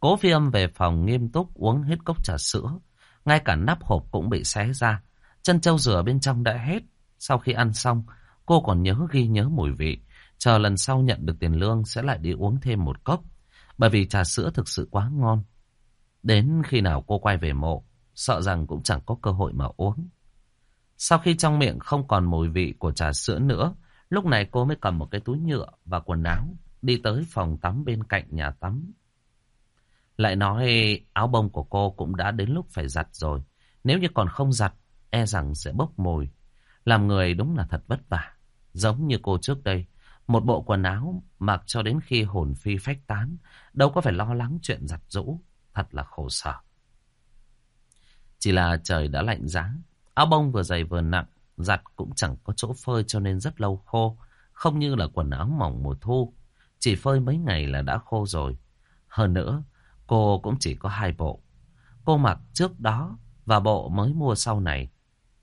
Cố phi âm về phòng nghiêm túc uống hết cốc trà sữa. Ngay cả nắp hộp cũng bị xé ra. Chân trâu rửa bên trong đã hết. Sau khi ăn xong, cô còn nhớ ghi nhớ mùi vị. Chờ lần sau nhận được tiền lương sẽ lại đi uống thêm một cốc. Bởi vì trà sữa thực sự quá ngon. Đến khi nào cô quay về mộ, sợ rằng cũng chẳng có cơ hội mà uống. Sau khi trong miệng không còn mùi vị của trà sữa nữa, lúc này cô mới cầm một cái túi nhựa và quần áo, đi tới phòng tắm bên cạnh nhà tắm. Lại nói áo bông của cô cũng đã đến lúc phải giặt rồi. Nếu như còn không giặt, e rằng sẽ bốc mùi. Làm người đúng là thật vất vả. Giống như cô trước đây, một bộ quần áo mặc cho đến khi hồn phi phách tán, đâu có phải lo lắng chuyện giặt rũ, thật là khổ sở. Chỉ là trời đã lạnh giá, áo bông vừa dày vừa nặng, giặt cũng chẳng có chỗ phơi cho nên rất lâu khô, không như là quần áo mỏng mùa thu, chỉ phơi mấy ngày là đã khô rồi. Hơn nữa, cô cũng chỉ có hai bộ. Cô mặc trước đó và bộ mới mua sau này.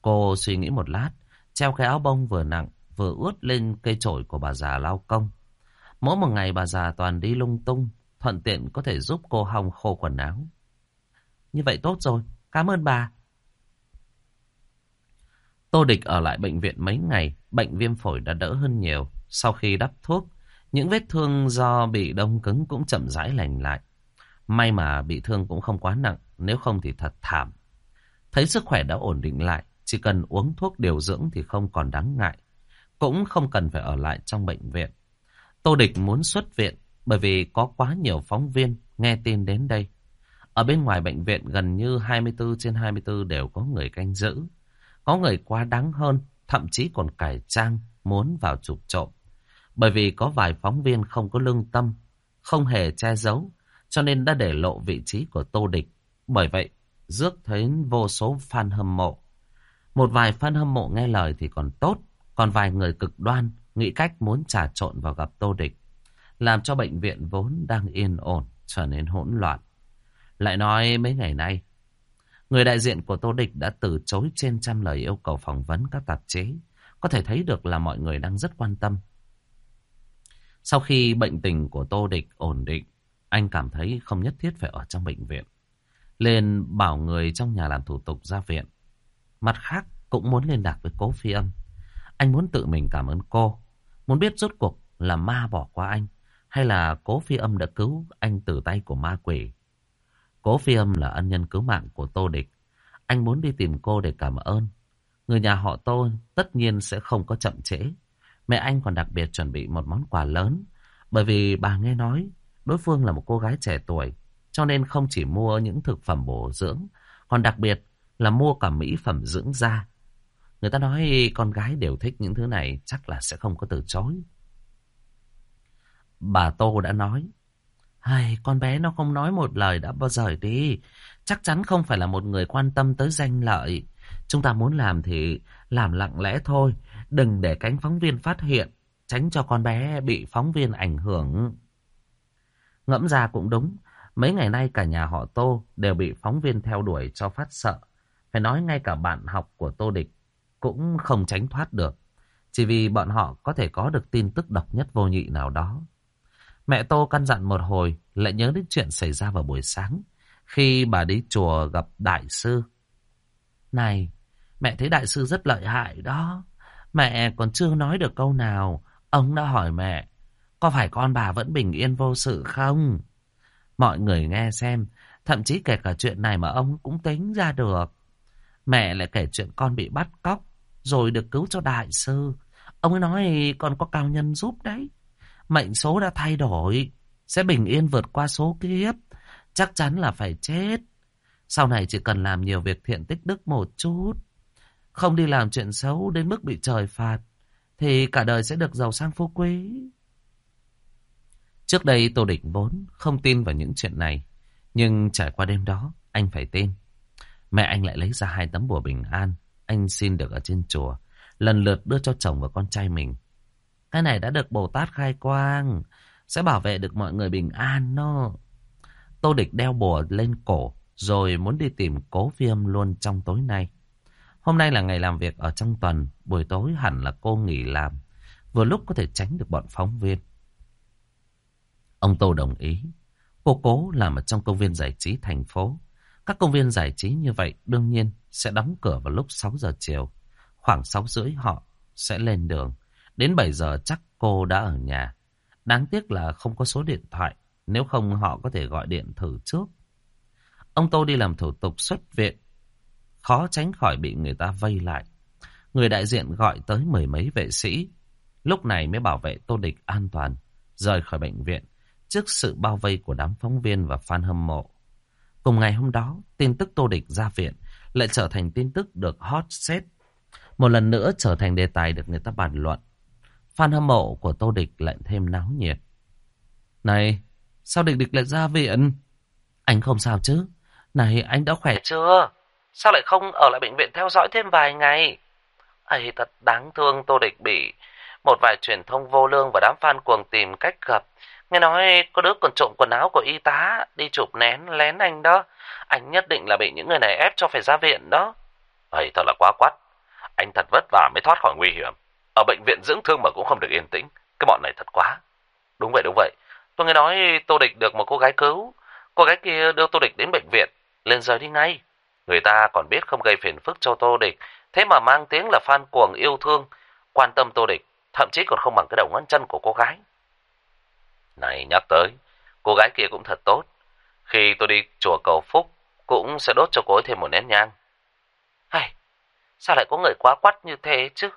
Cô suy nghĩ một lát, treo cái áo bông vừa nặng vừa ướt lên cây chổi của bà già lao công. Mỗi một ngày bà già toàn đi lung tung, thuận tiện có thể giúp cô hong khô quần áo. Như vậy tốt rồi, cảm ơn bà. Tô Địch ở lại bệnh viện mấy ngày, bệnh viêm phổi đã đỡ hơn nhiều. Sau khi đắp thuốc, những vết thương do bị đông cứng cũng chậm rãi lành lại. May mà bị thương cũng không quá nặng, nếu không thì thật thảm. Thấy sức khỏe đã ổn định lại, chỉ cần uống thuốc điều dưỡng thì không còn đáng ngại. Cũng không cần phải ở lại trong bệnh viện. Tô Địch muốn xuất viện bởi vì có quá nhiều phóng viên nghe tin đến đây. Ở bên ngoài bệnh viện gần như 24 trên 24 đều có người canh giữ. Có người quá đáng hơn, thậm chí còn cải trang muốn vào chụp trộm. Bởi vì có vài phóng viên không có lương tâm, không hề che giấu, cho nên đã để lộ vị trí của Tô Địch. Bởi vậy, rước thấy vô số fan hâm mộ. Một vài fan hâm mộ nghe lời thì còn tốt, còn vài người cực đoan nghĩ cách muốn trà trộn vào gặp Tô Địch, làm cho bệnh viện vốn đang yên ổn trở nên hỗn loạn. Lại nói mấy ngày nay, người đại diện của Tô Địch đã từ chối trên trăm lời yêu cầu phỏng vấn các tạp chí. Có thể thấy được là mọi người đang rất quan tâm. Sau khi bệnh tình của Tô Địch ổn định, anh cảm thấy không nhất thiết phải ở trong bệnh viện. Lên bảo người trong nhà làm thủ tục ra viện. Mặt khác cũng muốn liên lạc với cố phi âm. Anh muốn tự mình cảm ơn cô. Muốn biết rốt cuộc là ma bỏ qua anh. Hay là cố phi âm đã cứu anh từ tay của ma quỷ. Cố phi âm là ân nhân cứu mạng của Tô Địch. Anh muốn đi tìm cô để cảm ơn. Người nhà họ Tô tất nhiên sẽ không có chậm trễ. Mẹ anh còn đặc biệt chuẩn bị một món quà lớn. Bởi vì bà nghe nói, đối phương là một cô gái trẻ tuổi. Cho nên không chỉ mua những thực phẩm bổ dưỡng. Còn đặc biệt là mua cả mỹ phẩm dưỡng da. Người ta nói con gái đều thích những thứ này, chắc là sẽ không có từ chối. Bà Tô đã nói. Hay, con bé nó không nói một lời đã bao giờ đi. Chắc chắn không phải là một người quan tâm tới danh lợi. Chúng ta muốn làm thì làm lặng lẽ thôi. Đừng để cánh phóng viên phát hiện. Tránh cho con bé bị phóng viên ảnh hưởng. Ngẫm ra cũng đúng. Mấy ngày nay cả nhà họ Tô đều bị phóng viên theo đuổi cho phát sợ. Phải nói ngay cả bạn học của Tô Địch cũng không tránh thoát được. Chỉ vì bọn họ có thể có được tin tức độc nhất vô nhị nào đó. Mẹ Tô căn dặn một hồi, lại nhớ đến chuyện xảy ra vào buổi sáng, khi bà đi chùa gặp đại sư. Này, mẹ thấy đại sư rất lợi hại đó. Mẹ còn chưa nói được câu nào, ông đã hỏi mẹ, có phải con bà vẫn bình yên vô sự không? Mọi người nghe xem, thậm chí kể cả chuyện này mà ông cũng tính ra được. Mẹ lại kể chuyện con bị bắt cóc, rồi được cứu cho đại sư. Ông ấy nói con có cao nhân giúp đấy. Mệnh số đã thay đổi, sẽ bình yên vượt qua số kiếp. Chắc chắn là phải chết. Sau này chỉ cần làm nhiều việc thiện tích đức một chút. Không đi làm chuyện xấu đến mức bị trời phạt. Thì cả đời sẽ được giàu sang phú quý. Trước đây Tô Địch vốn không tin vào những chuyện này. Nhưng trải qua đêm đó, anh phải tin. Mẹ anh lại lấy ra hai tấm bùa bình an. Anh xin được ở trên chùa. Lần lượt đưa cho chồng và con trai mình. Cái này đã được Bồ Tát khai quang. Sẽ bảo vệ được mọi người bình an nó. Tô Địch đeo bùa lên cổ. Rồi muốn đi tìm cố viêm luôn trong tối nay. Hôm nay là ngày làm việc ở trong tuần. Buổi tối hẳn là cô nghỉ làm. Vừa lúc có thể tránh được bọn phóng viên. Ông Tô đồng ý. Cô cố làm ở trong công viên giải trí thành phố. Các công viên giải trí như vậy đương nhiên sẽ đóng cửa vào lúc 6 giờ chiều. Khoảng 6 rưỡi họ sẽ lên đường. Đến 7 giờ chắc cô đã ở nhà. Đáng tiếc là không có số điện thoại. Nếu không họ có thể gọi điện thử trước. Ông Tô đi làm thủ tục xuất viện. Khó tránh khỏi bị người ta vây lại. Người đại diện gọi tới mười mấy vệ sĩ. Lúc này mới bảo vệ Tô Địch an toàn. Rời khỏi bệnh viện. Trước sự bao vây của đám phóng viên và fan hâm mộ. Cùng ngày hôm đó, tin tức Tô Địch ra viện lại trở thành tin tức được hot set. Một lần nữa trở thành đề tài được người ta bàn luận. Fan hâm mộ của Tô Địch lại thêm náo nhiệt. Này, sao Địch Địch lại ra viện? Anh không sao chứ? Này, anh đã khỏe chưa? Sao lại không ở lại bệnh viện theo dõi thêm vài ngày? ấy thật đáng thương Tô Địch bị một vài truyền thông vô lương và đám fan cuồng tìm cách gặp. Nghe nói có đứa còn trộm quần áo của y tá đi chụp nén lén anh đó. Anh nhất định là bị những người này ép cho phải ra viện đó. ấy thật là quá quát. Anh thật vất vả mới thoát khỏi nguy hiểm. Ở bệnh viện dưỡng thương mà cũng không được yên tĩnh. Cái bọn này thật quá. Đúng vậy, đúng vậy. Tôi nghe nói Tô Địch được một cô gái cứu. Cô gái kia đưa Tô Địch đến bệnh viện. Lên rời đi ngay. Người ta còn biết không gây phiền phức cho Tô Địch. Thế mà mang tiếng là fan cuồng yêu thương. Quan tâm Tô Địch. Thậm chí còn không bằng cái đầu ngón chân của cô gái. Này nhắc tới. Cô gái kia cũng thật tốt. Khi tôi đi chùa cầu phúc. Cũng sẽ đốt cho cô ấy thêm một nén nhang. Hay, sao lại có người quá quắt như thế chứ?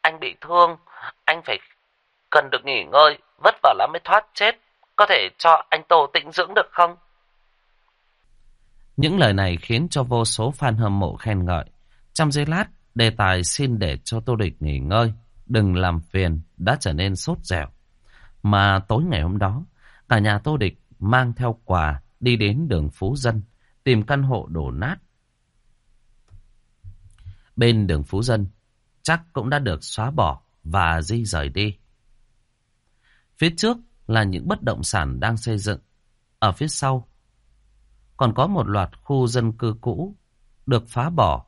Anh bị thương, anh phải cần được nghỉ ngơi, vất vả lắm mới thoát chết. Có thể cho anh Tô tĩnh dưỡng được không? Những lời này khiến cho vô số fan hâm mộ khen ngợi. Trong giây lát, đề tài xin để cho Tô Địch nghỉ ngơi, đừng làm phiền, đã trở nên sốt dẻo. Mà tối ngày hôm đó, cả nhà Tô Địch mang theo quà đi đến đường Phú Dân, tìm căn hộ đổ nát. Bên đường Phú Dân, chắc cũng đã được xóa bỏ và di rời đi. Phía trước là những bất động sản đang xây dựng. Ở phía sau còn có một loạt khu dân cư cũ được phá bỏ.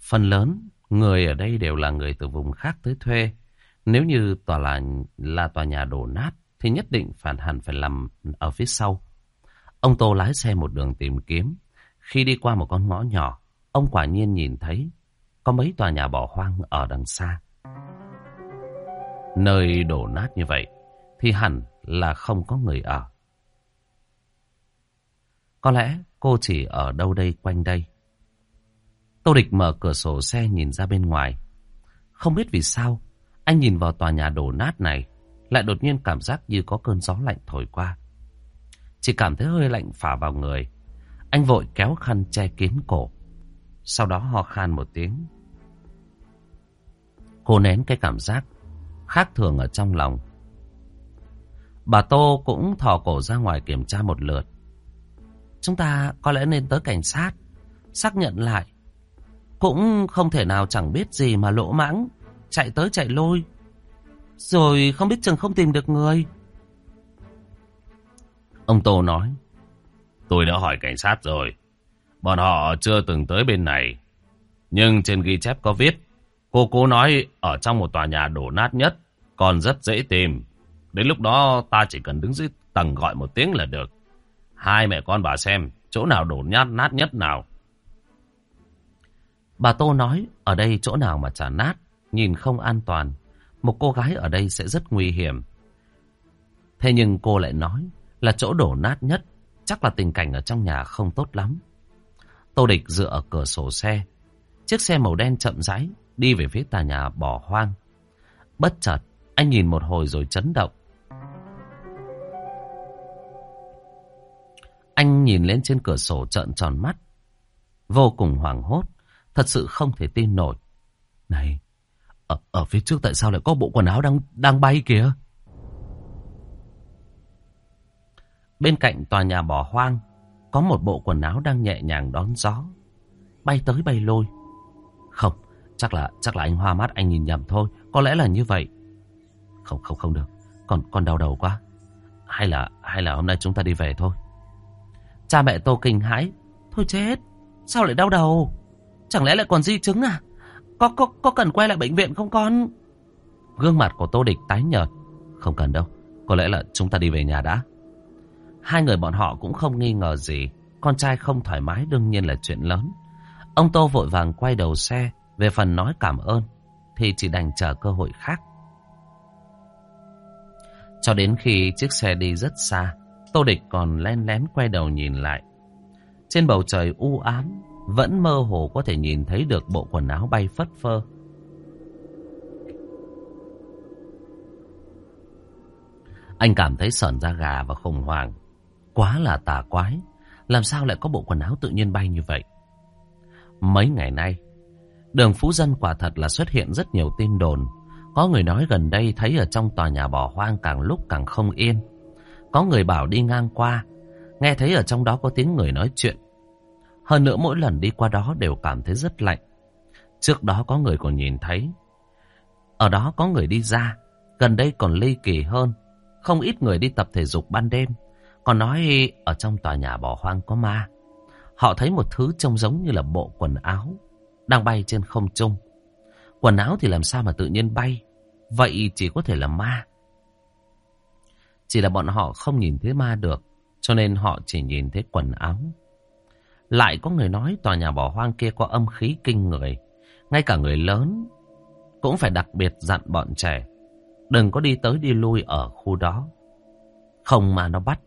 Phần lớn người ở đây đều là người từ vùng khác tới thuê. Nếu như tòa là, là tòa nhà đổ nát thì nhất định phản hẳn phải làm ở phía sau. Ông Tô lái xe một đường tìm kiếm. Khi đi qua một con ngõ nhỏ, ông quả nhiên nhìn thấy có mấy tòa nhà bỏ hoang ở đằng xa. Nơi đổ nát như vậy thì hẳn là không có người ở. Có lẽ cô chỉ ở đâu đây quanh đây. Tô Địch mở cửa sổ xe nhìn ra bên ngoài. Không biết vì sao, anh nhìn vào tòa nhà đổ nát này, lại đột nhiên cảm giác như có cơn gió lạnh thổi qua. Chỉ cảm thấy hơi lạnh phả vào người. Anh vội kéo khăn che kín cổ. Sau đó ho khan một tiếng. Cô nén cái cảm giác khác thường ở trong lòng. Bà Tô cũng thò cổ ra ngoài kiểm tra một lượt. Chúng ta có lẽ nên tới cảnh sát, xác nhận lại. Cũng không thể nào chẳng biết gì mà lỗ mãng, chạy tới chạy lôi. Rồi không biết chừng không tìm được người. Ông Tô nói, tôi đã hỏi cảnh sát rồi. Bọn họ chưa từng tới bên này. Nhưng trên ghi chép có viết, cô cố nói ở trong một tòa nhà đổ nát nhất, còn rất dễ tìm. Đến lúc đó ta chỉ cần đứng dưới tầng gọi một tiếng là được. Hai mẹ con bà xem chỗ nào đổ nát nát nhất nào. Bà Tô nói ở đây chỗ nào mà chả nát, nhìn không an toàn. Một cô gái ở đây sẽ rất nguy hiểm. Thế nhưng cô lại nói là chỗ đổ nát nhất, chắc là tình cảnh ở trong nhà không tốt lắm. Tô Địch dựa ở cửa sổ xe. Chiếc xe màu đen chậm rãi đi về phía tòa nhà bỏ hoang. Bất chợt, anh nhìn một hồi rồi chấn động. Anh nhìn lên trên cửa sổ trợn tròn mắt. Vô cùng hoảng hốt. Thật sự không thể tin nổi. Này, ở, ở phía trước tại sao lại có bộ quần áo đang đang bay kìa? Bên cạnh tòa nhà bỏ hoang, có một bộ quần áo đang nhẹ nhàng đón gió. Bay tới bay lôi. Không, chắc là chắc là anh hoa mắt anh nhìn nhầm thôi. Có lẽ là như vậy. Không, không, không được. Còn, còn đau đầu quá. Hay là, hay là hôm nay chúng ta đi về thôi. Cha mẹ Tô kinh hãi. Thôi chết, sao lại đau đầu? Chẳng lẽ lại còn di chứng à? Có, có, có cần quay lại bệnh viện không con? Gương mặt của Tô Địch tái nhợt. Không cần đâu. Có lẽ là chúng ta đi về nhà đã. Hai người bọn họ cũng không nghi ngờ gì. Con trai không thoải mái đương nhiên là chuyện lớn. Ông Tô vội vàng quay đầu xe. Về phần nói cảm ơn. Thì chỉ đành chờ cơ hội khác. Cho đến khi chiếc xe đi rất xa. Tô Địch còn len lén quay đầu nhìn lại. Trên bầu trời u ám, vẫn mơ hồ có thể nhìn thấy được bộ quần áo bay phất phơ. Anh cảm thấy sởn da gà và khủng hoảng. Quá là tà quái. Làm sao lại có bộ quần áo tự nhiên bay như vậy? Mấy ngày nay, đường Phú Dân quả thật là xuất hiện rất nhiều tin đồn. Có người nói gần đây thấy ở trong tòa nhà bỏ hoang càng lúc càng không yên. Có người bảo đi ngang qua, nghe thấy ở trong đó có tiếng người nói chuyện. Hơn nữa mỗi lần đi qua đó đều cảm thấy rất lạnh. Trước đó có người còn nhìn thấy. Ở đó có người đi ra, gần đây còn ly kỳ hơn. Không ít người đi tập thể dục ban đêm. Còn nói ở trong tòa nhà bỏ hoang có ma. Họ thấy một thứ trông giống như là bộ quần áo đang bay trên không trung. Quần áo thì làm sao mà tự nhiên bay? Vậy chỉ có thể là ma. Chỉ là bọn họ không nhìn thấy ma được, cho nên họ chỉ nhìn thấy quần áo. Lại có người nói tòa nhà bỏ hoang kia có âm khí kinh người. Ngay cả người lớn cũng phải đặc biệt dặn bọn trẻ. Đừng có đi tới đi lui ở khu đó. Không mà nó bắt.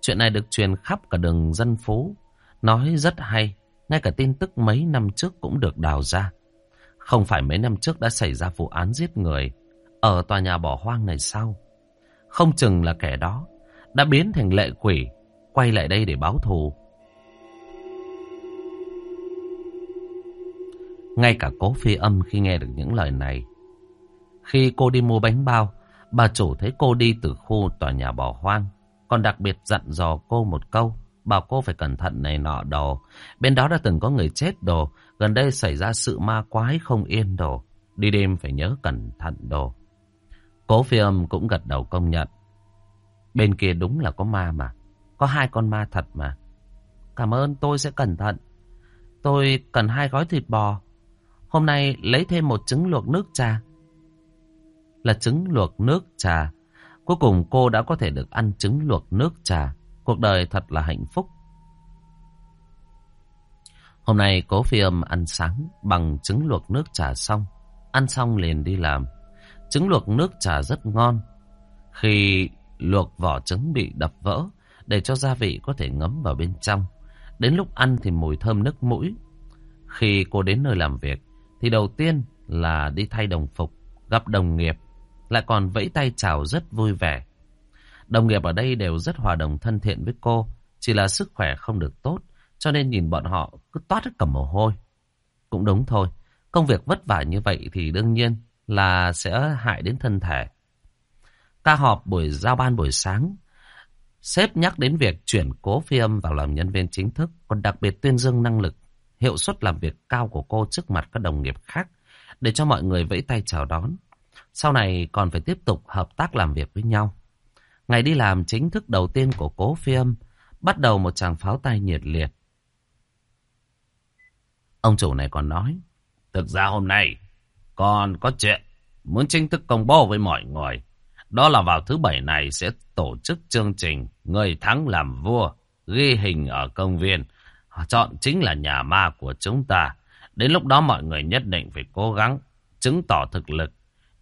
Chuyện này được truyền khắp cả đường dân phố. Nói rất hay. Ngay cả tin tức mấy năm trước cũng được đào ra. Không phải mấy năm trước đã xảy ra vụ án giết người. Ở tòa nhà bỏ hoang này sao? Không chừng là kẻ đó đã biến thành lệ quỷ. Quay lại đây để báo thù. Ngay cả cố phi âm khi nghe được những lời này. Khi cô đi mua bánh bao, bà chủ thấy cô đi từ khu tòa nhà bỏ hoang. Còn đặc biệt dặn dò cô một câu, bảo cô phải cẩn thận này nọ đồ. Bên đó đã từng có người chết đồ, gần đây xảy ra sự ma quái không yên đồ. Đi đêm phải nhớ cẩn thận đồ. Cố phi âm cũng gật đầu công nhận. Bên kia đúng là có ma mà. Có hai con ma thật mà. Cảm ơn tôi sẽ cẩn thận. Tôi cần hai gói thịt bò. Hôm nay lấy thêm một trứng luộc nước trà. Là trứng luộc nước trà. Cuối cùng cô đã có thể được ăn trứng luộc nước trà. Cuộc đời thật là hạnh phúc. Hôm nay cố phi âm ăn sáng bằng trứng luộc nước trà xong. Ăn xong liền đi làm. Trứng luộc nước trà rất ngon. Khi luộc vỏ trứng bị đập vỡ để cho gia vị có thể ngấm vào bên trong. Đến lúc ăn thì mùi thơm nức mũi. Khi cô đến nơi làm việc, thì đầu tiên là đi thay đồng phục, gặp đồng nghiệp, lại còn vẫy tay chào rất vui vẻ. Đồng nghiệp ở đây đều rất hòa đồng thân thiện với cô, chỉ là sức khỏe không được tốt, cho nên nhìn bọn họ cứ toát hết cầm mồ hôi. Cũng đúng thôi, công việc vất vả như vậy thì đương nhiên là sẽ hại đến thân thể. Ca họp buổi giao ban buổi sáng, sếp nhắc đến việc chuyển cố phi âm vào làm nhân viên chính thức, còn đặc biệt tuyên dương năng lực, hiệu suất làm việc cao của cô trước mặt các đồng nghiệp khác, để cho mọi người vẫy tay chào đón. Sau này còn phải tiếp tục hợp tác làm việc với nhau. Ngày đi làm chính thức đầu tiên của cố phim bắt đầu một tràng pháo tay nhiệt liệt. Ông chủ này còn nói, thực ra hôm nay còn có chuyện muốn chính thức công bố với mọi người. Đó là vào thứ bảy này sẽ tổ chức chương trình Người thắng làm vua, ghi hình ở công viên. Chọn chính là nhà ma của chúng ta. Đến lúc đó mọi người nhất định phải cố gắng chứng tỏ thực lực.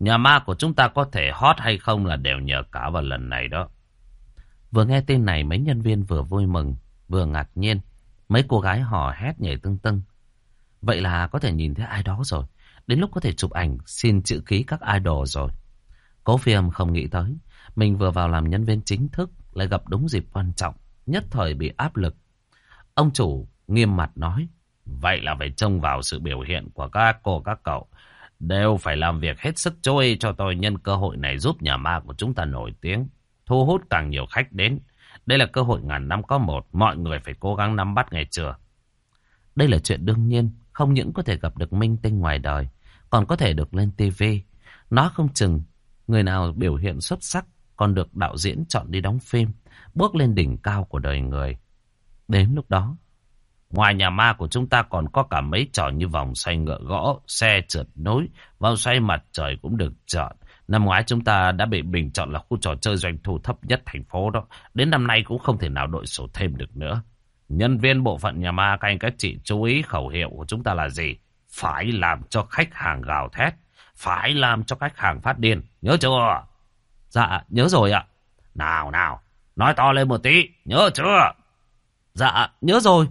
Nhà ma của chúng ta có thể hot hay không là đều nhờ cả vào lần này đó. Vừa nghe tin này mấy nhân viên vừa vui mừng, vừa ngạc nhiên. Mấy cô gái hò hét nhảy tưng tưng. Vậy là có thể nhìn thấy ai đó rồi. Đến lúc có thể chụp ảnh xin chữ ký các idol rồi. Cố phiêm không nghĩ tới. Mình vừa vào làm nhân viên chính thức lại gặp đúng dịp quan trọng. Nhất thời bị áp lực. Ông chủ nghiêm mặt nói. Vậy là phải trông vào sự biểu hiện của các cô các cậu. Đều phải làm việc hết sức trôi cho tôi nhân cơ hội này giúp nhà ma của chúng ta nổi tiếng. Thu hút càng nhiều khách đến. Đây là cơ hội ngàn năm có một. Mọi người phải cố gắng nắm bắt ngày chưa. Đây là chuyện đương nhiên. Không những có thể gặp được minh tinh ngoài đời. Còn có thể được lên tivi. Nó không chừng. Người nào biểu hiện xuất sắc. Còn được đạo diễn chọn đi đóng phim. Bước lên đỉnh cao của đời người. Đến lúc đó. Ngoài nhà ma của chúng ta còn có cả mấy trò như vòng xoay ngựa gõ, xe trượt nối, vòng xoay mặt trời cũng được chọn. Năm ngoái chúng ta đã bị bình chọn là khu trò chơi doanh thu thấp nhất thành phố đó. Đến năm nay cũng không thể nào đội sổ thêm được nữa. Nhân viên bộ phận nhà ma các anh các chị chú ý khẩu hiệu của chúng ta là gì? Phải làm cho khách hàng gào thét. Phải làm cho khách hàng phát điên. Nhớ chưa? Dạ, nhớ rồi ạ. Nào nào, nói to lên một tí. Nhớ chưa? Dạ, nhớ rồi.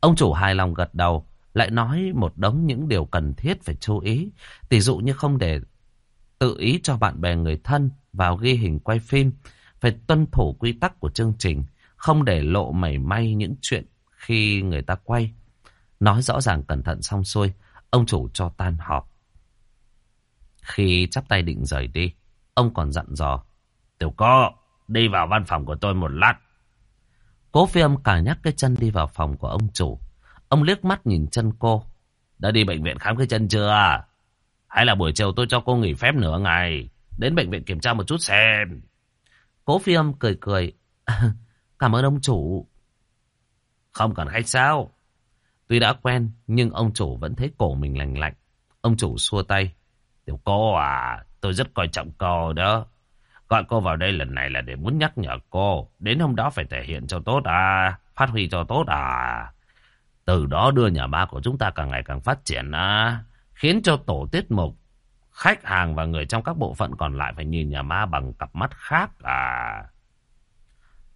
Ông chủ hài lòng gật đầu. Lại nói một đống những điều cần thiết phải chú ý. Tỷ dụ như không để tự ý cho bạn bè người thân vào ghi hình quay phim. Phải tuân thủ quy tắc của chương trình. Không để lộ mảy may những chuyện khi người ta quay. Nói rõ ràng cẩn thận xong xuôi. Ông chủ cho tan họp. Khi chắp tay định rời đi. Ông còn dặn dò. Tiểu Co, đi vào văn phòng của tôi một lát. Cố phi âm cả nhắc cái chân đi vào phòng của ông chủ. Ông liếc mắt nhìn chân cô. Đã đi bệnh viện khám cái chân chưa? Hay là buổi chiều tôi cho cô nghỉ phép nửa ngày. Đến bệnh viện kiểm tra một chút xem. Cố phi âm cười cười. Cảm ơn ông chủ. Không cần khách sao. Tuy đã quen nhưng ông chủ vẫn thấy cổ mình lành lạnh. Ông chủ xua tay. Tiểu cô à, tôi rất coi trọng cô đó. Gọi cô vào đây lần này là để muốn nhắc nhở cô. Đến hôm đó phải thể hiện cho tốt à. Phát huy cho tốt à. Từ đó đưa nhà ba của chúng ta càng ngày càng phát triển à. Khiến cho tổ tiết mục, khách hàng và người trong các bộ phận còn lại phải nhìn nhà ma bằng cặp mắt khác à.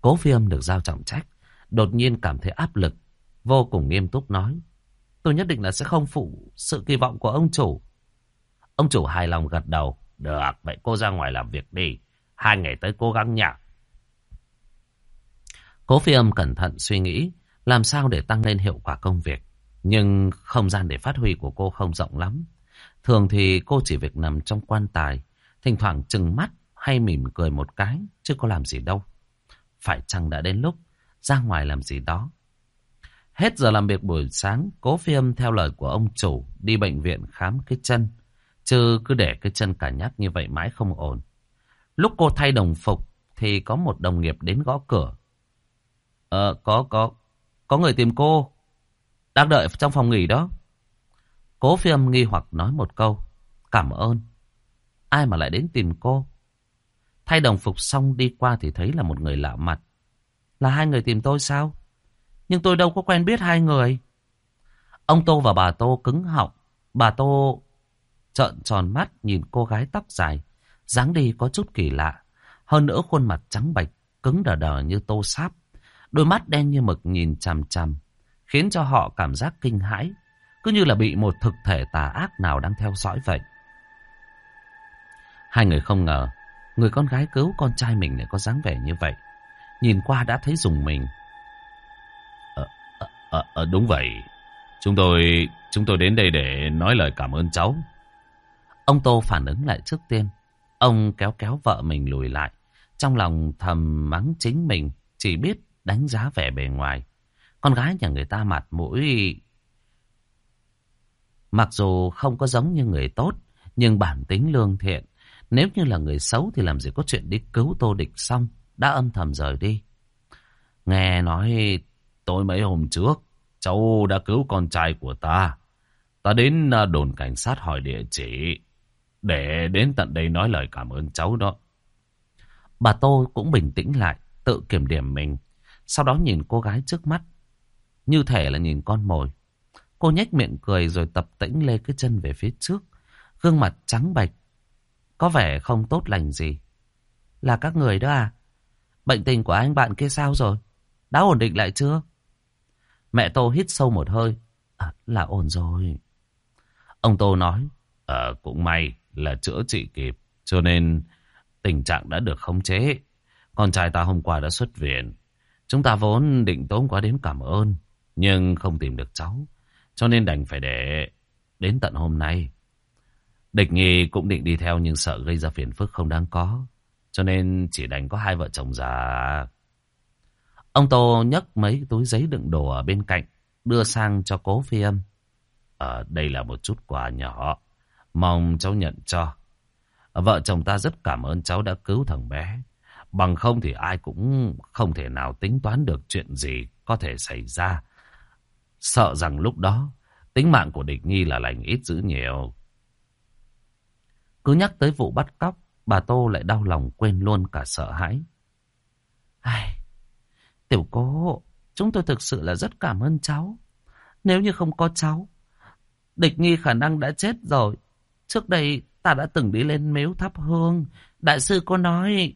Cố phi âm được giao trọng trách. Đột nhiên cảm thấy áp lực. Vô cùng nghiêm túc nói. Tôi nhất định là sẽ không phụ sự kỳ vọng của ông chủ. Ông chủ hài lòng gật đầu. Được, vậy cô ra ngoài làm việc đi. Hai ngày tới cố gắng nhạc. Cố phi âm cẩn thận suy nghĩ làm sao để tăng lên hiệu quả công việc. Nhưng không gian để phát huy của cô không rộng lắm. Thường thì cô chỉ việc nằm trong quan tài, thỉnh thoảng chừng mắt hay mỉm cười một cái, chứ có làm gì đâu. Phải chăng đã đến lúc ra ngoài làm gì đó. Hết giờ làm việc buổi sáng, cố phi âm theo lời của ông chủ đi bệnh viện khám cái chân. Chứ cứ để cái chân cả nhắc như vậy mãi không ổn. Lúc cô thay đồng phục thì có một đồng nghiệp đến gõ cửa. Ờ, có, có, có người tìm cô. Đang đợi trong phòng nghỉ đó. Cố phi âm nghi hoặc nói một câu. Cảm ơn. Ai mà lại đến tìm cô? Thay đồng phục xong đi qua thì thấy là một người lạ mặt. Là hai người tìm tôi sao? Nhưng tôi đâu có quen biết hai người. Ông Tô và bà Tô cứng họng. Bà Tô trợn tròn mắt nhìn cô gái tóc dài dáng đi có chút kỳ lạ. Hơn nữa khuôn mặt trắng bạch, cứng đờ đờ như tô sáp. Đôi mắt đen như mực nhìn chằm chằm, khiến cho họ cảm giác kinh hãi, cứ như là bị một thực thể tà ác nào đang theo dõi vậy. Hai người không ngờ, người con gái cứu con trai mình lại có dáng vẻ như vậy. Nhìn qua đã thấy dùng mình. Ờ, à, à, đúng vậy. Chúng tôi chúng tôi đến đây để nói lời cảm ơn cháu. Ông Tô phản ứng lại trước tiên. Ông kéo kéo vợ mình lùi lại. Trong lòng thầm mắng chính mình. Chỉ biết đánh giá vẻ bề ngoài. Con gái nhà người ta mặt mũi... Mặc dù không có giống như người tốt. Nhưng bản tính lương thiện. Nếu như là người xấu thì làm gì có chuyện đi cứu tô địch xong. Đã âm thầm rời đi. Nghe nói tối mấy hôm trước. Cháu đã cứu con trai của ta. Ta đến à, đồn cảnh sát hỏi địa chỉ. Để đến tận đây nói lời cảm ơn cháu đó. Bà Tô cũng bình tĩnh lại, tự kiểm điểm mình. Sau đó nhìn cô gái trước mắt. Như thể là nhìn con mồi. Cô nhếch miệng cười rồi tập tĩnh lê cái chân về phía trước. Gương mặt trắng bạch. Có vẻ không tốt lành gì. Là các người đó à? Bệnh tình của anh bạn kia sao rồi? Đã ổn định lại chưa? Mẹ Tô hít sâu một hơi. À, là ổn rồi. Ông Tô nói. Ờ, cũng may là chữa trị kịp. Cho nên tình trạng đã được khống chế. Con trai ta hôm qua đã xuất viện. Chúng ta vốn định tốn quá đến cảm ơn. Nhưng không tìm được cháu. Cho nên đành phải để đến tận hôm nay. Địch nghi cũng định đi theo nhưng sợ gây ra phiền phức không đáng có. Cho nên chỉ đành có hai vợ chồng già. Ông Tô nhấc mấy túi giấy đựng đồ ở bên cạnh. Đưa sang cho cố phi âm. Ở đây là một chút quà nhỏ. Mong cháu nhận cho. Vợ chồng ta rất cảm ơn cháu đã cứu thằng bé. Bằng không thì ai cũng không thể nào tính toán được chuyện gì có thể xảy ra. Sợ rằng lúc đó tính mạng của địch nhi là lành ít dữ nhiều. Cứ nhắc tới vụ bắt cóc, bà Tô lại đau lòng quên luôn cả sợ hãi. Ai... Tiểu cố chúng tôi thực sự là rất cảm ơn cháu. Nếu như không có cháu, địch nghi khả năng đã chết rồi. Trước đây ta đã từng đi lên miếu thắp hương. Đại sư có nói,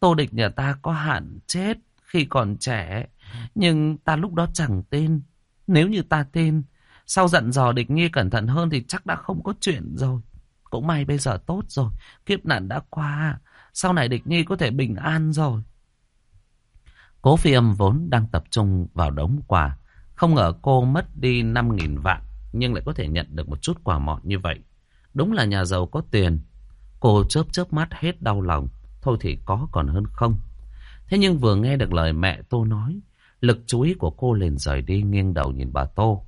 tô địch nhà ta có hạn chết khi còn trẻ. Nhưng ta lúc đó chẳng tin. Nếu như ta tin, sau dặn dò địch nghi cẩn thận hơn thì chắc đã không có chuyện rồi. Cũng may bây giờ tốt rồi, kiếp nạn đã qua. Sau này địch nghi có thể bình an rồi. Cố phi âm vốn đang tập trung vào đống quà. Không ngờ cô mất đi 5.000 vạn, nhưng lại có thể nhận được một chút quà mọn như vậy. Đúng là nhà giàu có tiền. Cô chớp chớp mắt hết đau lòng. Thôi thì có còn hơn không. Thế nhưng vừa nghe được lời mẹ Tô nói, lực chú ý của cô liền rời đi nghiêng đầu nhìn bà Tô.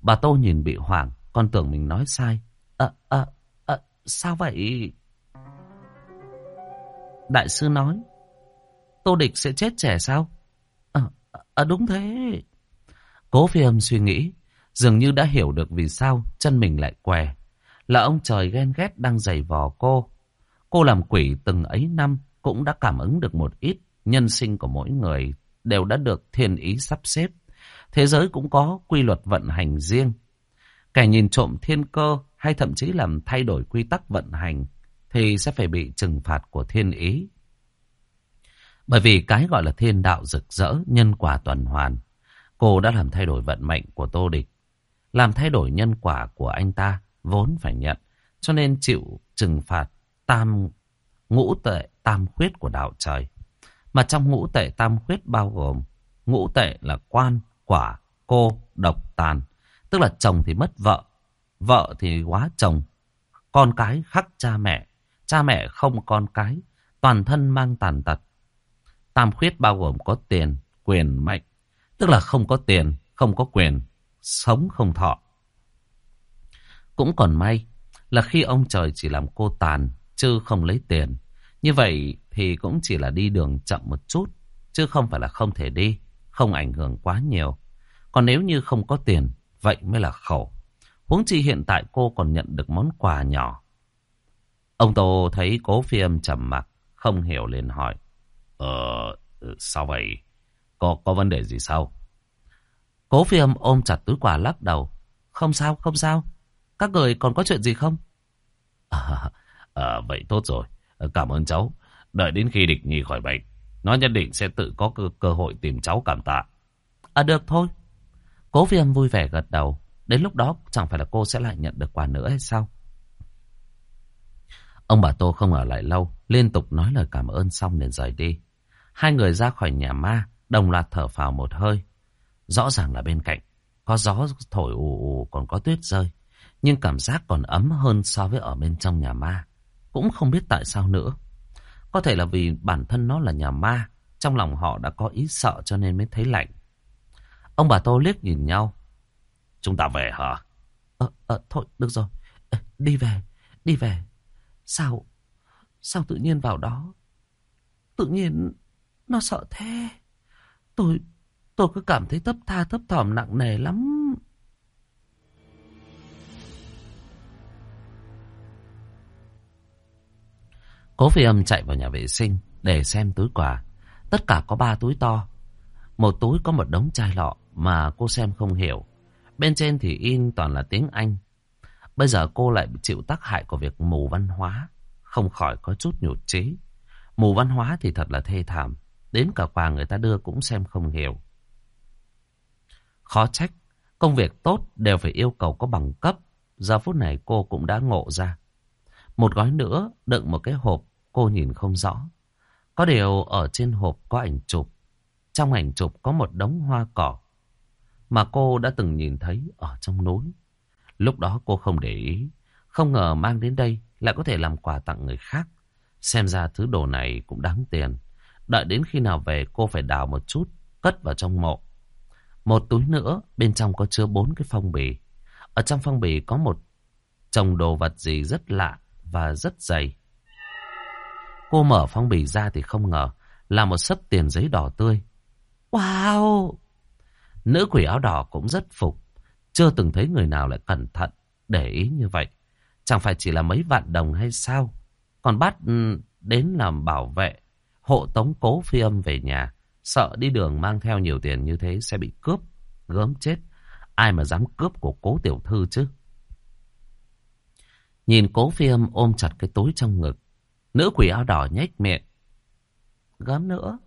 Bà Tô nhìn bị hoảng, con tưởng mình nói sai. Ờ, ờ, ờ, sao vậy? Đại sư nói, Tô Địch sẽ chết trẻ sao? À, à đúng thế. Cố phi âm suy nghĩ, dường như đã hiểu được vì sao chân mình lại què. Là ông trời ghen ghét đang giày vò cô. Cô làm quỷ từng ấy năm cũng đã cảm ứng được một ít nhân sinh của mỗi người đều đã được thiên ý sắp xếp. Thế giới cũng có quy luật vận hành riêng. Kẻ nhìn trộm thiên cơ hay thậm chí làm thay đổi quy tắc vận hành thì sẽ phải bị trừng phạt của thiên ý. Bởi vì cái gọi là thiên đạo rực rỡ, nhân quả tuần hoàn. Cô đã làm thay đổi vận mệnh của Tô Địch. Làm thay đổi nhân quả của anh ta, vốn phải nhận. Cho nên chịu trừng phạt tam ngũ tệ tam khuyết của đạo trời. Mà trong ngũ tệ tam khuyết bao gồm ngũ tệ là quan, quả, cô, độc, tàn. Tức là chồng thì mất vợ, vợ thì quá chồng, con cái khắc cha mẹ, cha mẹ không con cái, toàn thân mang tàn tật. Tam khuyết bao gồm có tiền, quyền, mệnh. Tức là không có tiền, không có quyền, sống không thọ. Cũng còn may là khi ông trời chỉ làm cô tàn, chứ không lấy tiền. Như vậy thì cũng chỉ là đi đường chậm một chút, chứ không phải là không thể đi, không ảnh hưởng quá nhiều. Còn nếu như không có tiền, vậy mới là khổ. Huống chi hiện tại cô còn nhận được món quà nhỏ. Ông Tô thấy cố phi âm trầm mặc, không hiểu liền hỏi. Ờ, sao vậy? Có, có vấn đề gì sao? Cố phi âm ôm chặt túi quà lắc đầu. Không sao, không sao. Các người còn có chuyện gì không? À, à, vậy tốt rồi. À, cảm ơn cháu. Đợi đến khi địch nhi khỏi bệnh. Nó nhất định sẽ tự có cơ, cơ hội tìm cháu cảm tạ. À được thôi. Cố phi âm vui vẻ gật đầu. Đến lúc đó chẳng phải là cô sẽ lại nhận được quà nữa hay sao? Ông bà Tô không ở lại lâu, liên tục nói lời cảm ơn xong liền rời đi. Hai người ra khỏi nhà ma, đồng loạt thở phào một hơi. Rõ ràng là bên cạnh, có gió thổi ù ù còn có tuyết rơi. Nhưng cảm giác còn ấm hơn so với ở bên trong nhà ma. Cũng không biết tại sao nữa. Có thể là vì bản thân nó là nhà ma. Trong lòng họ đã có ý sợ cho nên mới thấy lạnh. Ông bà Tô liếc nhìn nhau. Chúng ta về hả? Ờ, ờ, thôi, được rồi. Đi về, đi về. Sao, sao tự nhiên vào đó? Tự nhiên nó sợ thế. Tôi, tôi cứ cảm thấy thấp tha thấp thỏm nặng nề lắm. Cố phi âm chạy vào nhà vệ sinh để xem túi quà. Tất cả có ba túi to. Một túi có một đống chai lọ mà cô xem không hiểu. Bên trên thì in toàn là tiếng Anh. Bây giờ cô lại chịu tác hại của việc mù văn hóa. Không khỏi có chút nhụt chí. Mù văn hóa thì thật là thê thảm. Đến cả quà người ta đưa cũng xem không hiểu. Khó trách. Công việc tốt đều phải yêu cầu có bằng cấp. Giờ phút này cô cũng đã ngộ ra. Một gói nữa đựng một cái hộp cô nhìn không rõ. Có điều ở trên hộp có ảnh chụp. Trong ảnh chụp có một đống hoa cỏ mà cô đã từng nhìn thấy ở trong núi. Lúc đó cô không để ý, không ngờ mang đến đây lại có thể làm quà tặng người khác. Xem ra thứ đồ này cũng đáng tiền. Đợi đến khi nào về cô phải đào một chút, cất vào trong mộ. Một túi nữa, bên trong có chứa bốn cái phong bì. Ở trong phong bì có một chồng đồ vật gì rất lạ và rất dày. Cô mở phong bì ra thì không ngờ là một sấp tiền giấy đỏ tươi. Wow! Nữ quỷ áo đỏ cũng rất phục. Chưa từng thấy người nào lại cẩn thận, để ý như vậy. Chẳng phải chỉ là mấy vạn đồng hay sao? Còn bắt ừ, đến làm bảo vệ, hộ tống cố phi âm về nhà. Sợ đi đường mang theo nhiều tiền như thế sẽ bị cướp, gớm chết. Ai mà dám cướp của cố tiểu thư chứ? Nhìn cố phi âm ôm chặt cái túi trong ngực. Nữ quỷ áo đỏ nhếch miệng. Gớm nữa.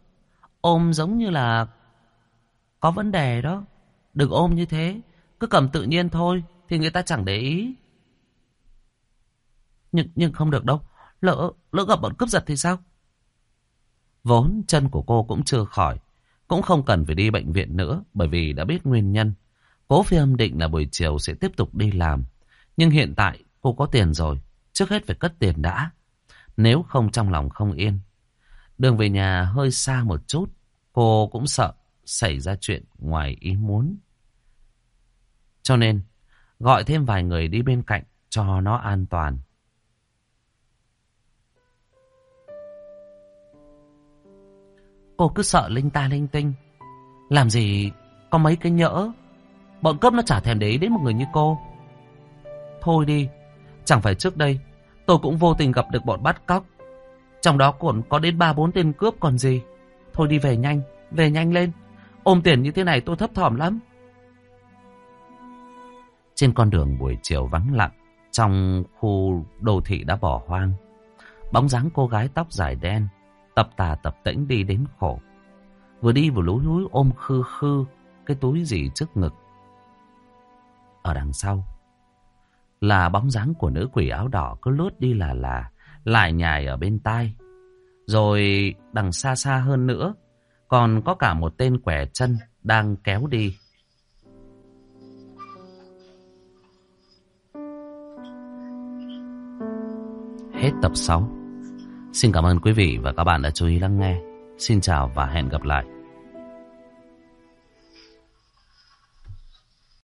Ôm giống như là có vấn đề đó. Đừng ôm như thế. Cứ cầm tự nhiên thôi. Thì người ta chẳng để ý. Nhưng, nhưng không được đâu. Lỡ, lỡ gặp bọn cướp giật thì sao? Vốn chân của cô cũng chưa khỏi. Cũng không cần phải đi bệnh viện nữa. Bởi vì đã biết nguyên nhân. Cố phi âm định là buổi chiều sẽ tiếp tục đi làm. Nhưng hiện tại cô có tiền rồi. Trước hết phải cất tiền đã. Nếu không trong lòng không yên. Đường về nhà hơi xa một chút. Cô cũng sợ xảy ra chuyện ngoài ý muốn. Cho nên, gọi thêm vài người đi bên cạnh cho nó an toàn. Cô cứ sợ linh ta linh tinh. Làm gì có mấy cái nhỡ. Bọn cướp nó chả thèm để ý đến một người như cô. Thôi đi, chẳng phải trước đây tôi cũng vô tình gặp được bọn bắt cóc. Trong đó còn có đến ba bốn tên cướp còn gì. Thôi đi về nhanh, về nhanh lên. Ôm tiền như thế này tôi thấp thỏm lắm. Trên con đường buổi chiều vắng lặng, trong khu đô thị đã bỏ hoang. Bóng dáng cô gái tóc dài đen, tập tà tập tĩnh đi đến khổ. Vừa đi vừa lúi lúi ôm khư khư cái túi gì trước ngực. Ở đằng sau là bóng dáng của nữ quỷ áo đỏ cứ lướt đi là là, lại nhài ở bên tai. Rồi đằng xa xa hơn nữa còn có cả một tên quẻ chân đang kéo đi. Hết tập 6. Xin cảm ơn quý vị và các bạn đã chú ý lắng nghe. Xin chào và hẹn gặp lại.